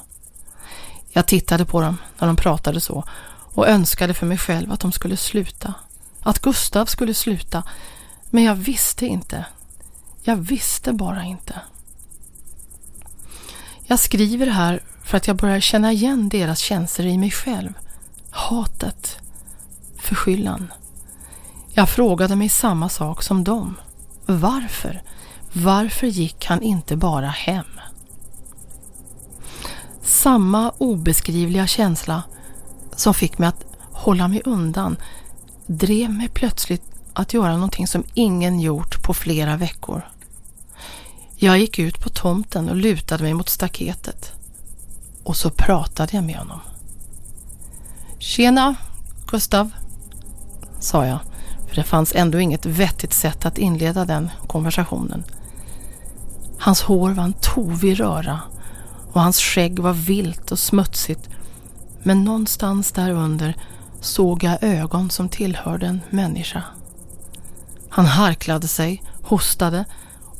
Jag tittade på dem när de pratade så och önskade för mig själv att de skulle sluta. Att Gustav skulle sluta. Men jag visste inte. Jag visste bara inte. Jag skriver här för att jag börjar känna igen deras känslor i mig själv. Hatet. Förskyllan. Jag frågade mig samma sak som dem. Varför? Varför gick han inte bara hem? Samma obeskrivliga känsla som fick mig att hålla mig undan drev mig plötsligt att göra någonting som ingen gjort på flera veckor. Jag gick ut på tomten och lutade mig mot staketet. Och så pratade jag med honom. Tjena, Gustav, sa jag för det fanns ändå inget vettigt sätt att inleda den konversationen. Hans hår var en tovig röra och hans skägg var vilt och smutsigt. Men någonstans där under såg jag ögon som tillhörde en människa. Han harklade sig, hostade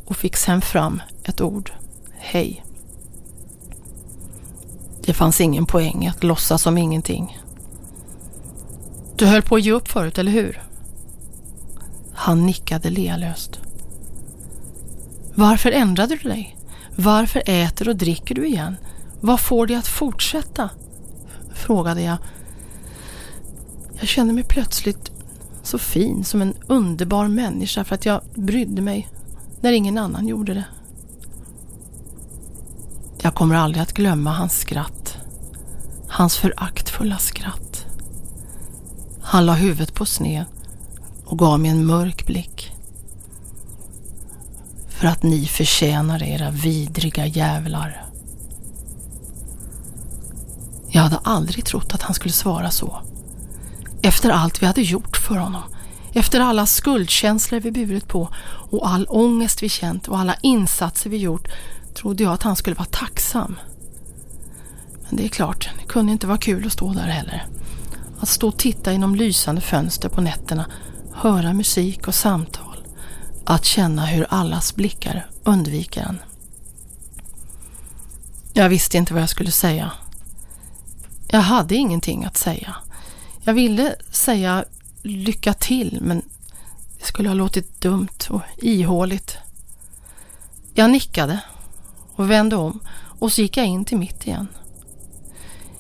och fick sen fram ett ord. Hej. Det fanns ingen poäng att låtsas som ingenting. Du höll på att ge upp förut, eller hur? Han nickade lealöst. Varför ändrade du dig? Varför äter och dricker du igen? Vad får dig att fortsätta? Frågade jag. Jag kände mig plötsligt så fin som en underbar människa för att jag brydde mig när ingen annan gjorde det. Jag kommer aldrig att glömma hans skratt. Hans föraktfulla skratt. Han la huvudet på sned och gav mig en mörk blick. För att ni förtjänar era vidriga jävlar. Jag hade aldrig trott att han skulle svara så. Efter allt vi hade gjort för honom. Efter alla skuldkänslor vi burit på och all ångest vi känt och alla insatser vi gjort trodde jag att han skulle vara tacksam. Men det är klart, det kunde inte vara kul att stå där heller. Att stå och titta genom lysande fönster på nätterna höra musik och samtal, att känna hur allas blickar undviker en. Jag visste inte vad jag skulle säga. Jag hade ingenting att säga. Jag ville säga lycka till men det skulle ha låtit dumt och ihåligt. Jag nickade och vände om och så gick jag in till mitt igen.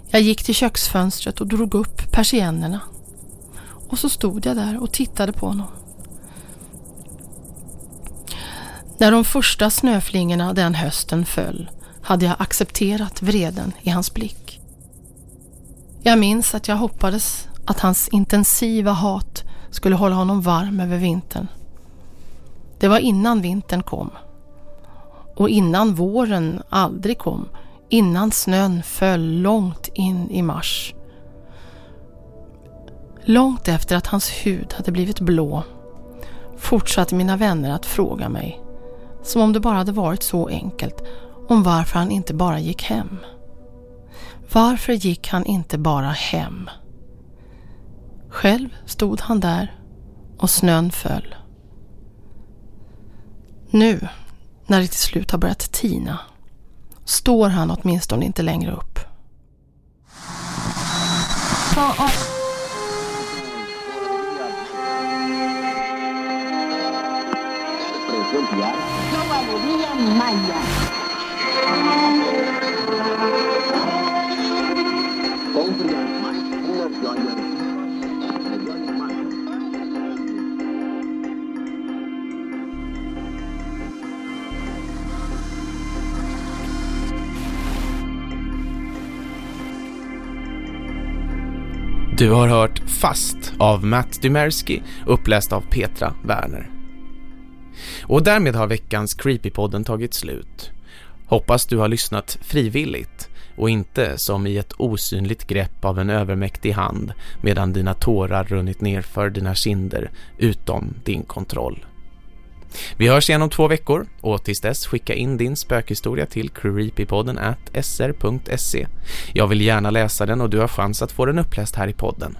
Jag gick till köksfönstret och drog upp persiennerna. Och så stod jag där och tittade på honom. När de första snöflingorna den hösten föll hade jag accepterat vreden i hans blick. Jag minns att jag hoppades att hans intensiva hat skulle hålla honom varm över vintern. Det var innan vintern kom. Och innan våren aldrig kom. Innan snön föll långt in i mars. Långt efter att hans hud hade blivit blå fortsatte mina vänner att fråga mig, som om det bara hade varit så enkelt, om varför han inte bara gick hem. Varför gick han inte bara hem? Själv stod han där och snön föll. Nu, när det till slut har börjat tina, står han åtminstone inte längre upp. Yo Du har hört Fast av Matt Dymersky uppläst av Petra Werner. Och därmed har veckans Creepypodden tagit slut. Hoppas du har lyssnat frivilligt och inte som i ett osynligt grepp av en övermäktig hand medan dina tårar runnit ner för dina kinder utom din kontroll. Vi hörs igen om två veckor och tills dess skicka in din spökhistoria till creepypodden at sr.se. Jag vill gärna läsa den och du har chans att få den uppläst här i podden.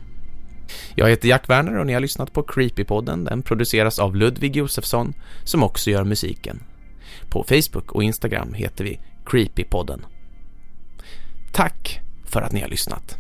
Jag heter Jack Werner och ni har lyssnat på Creepypodden. Den produceras av Ludvig Josefsson som också gör musiken. På Facebook och Instagram heter vi Creepypodden. Tack för att ni har lyssnat.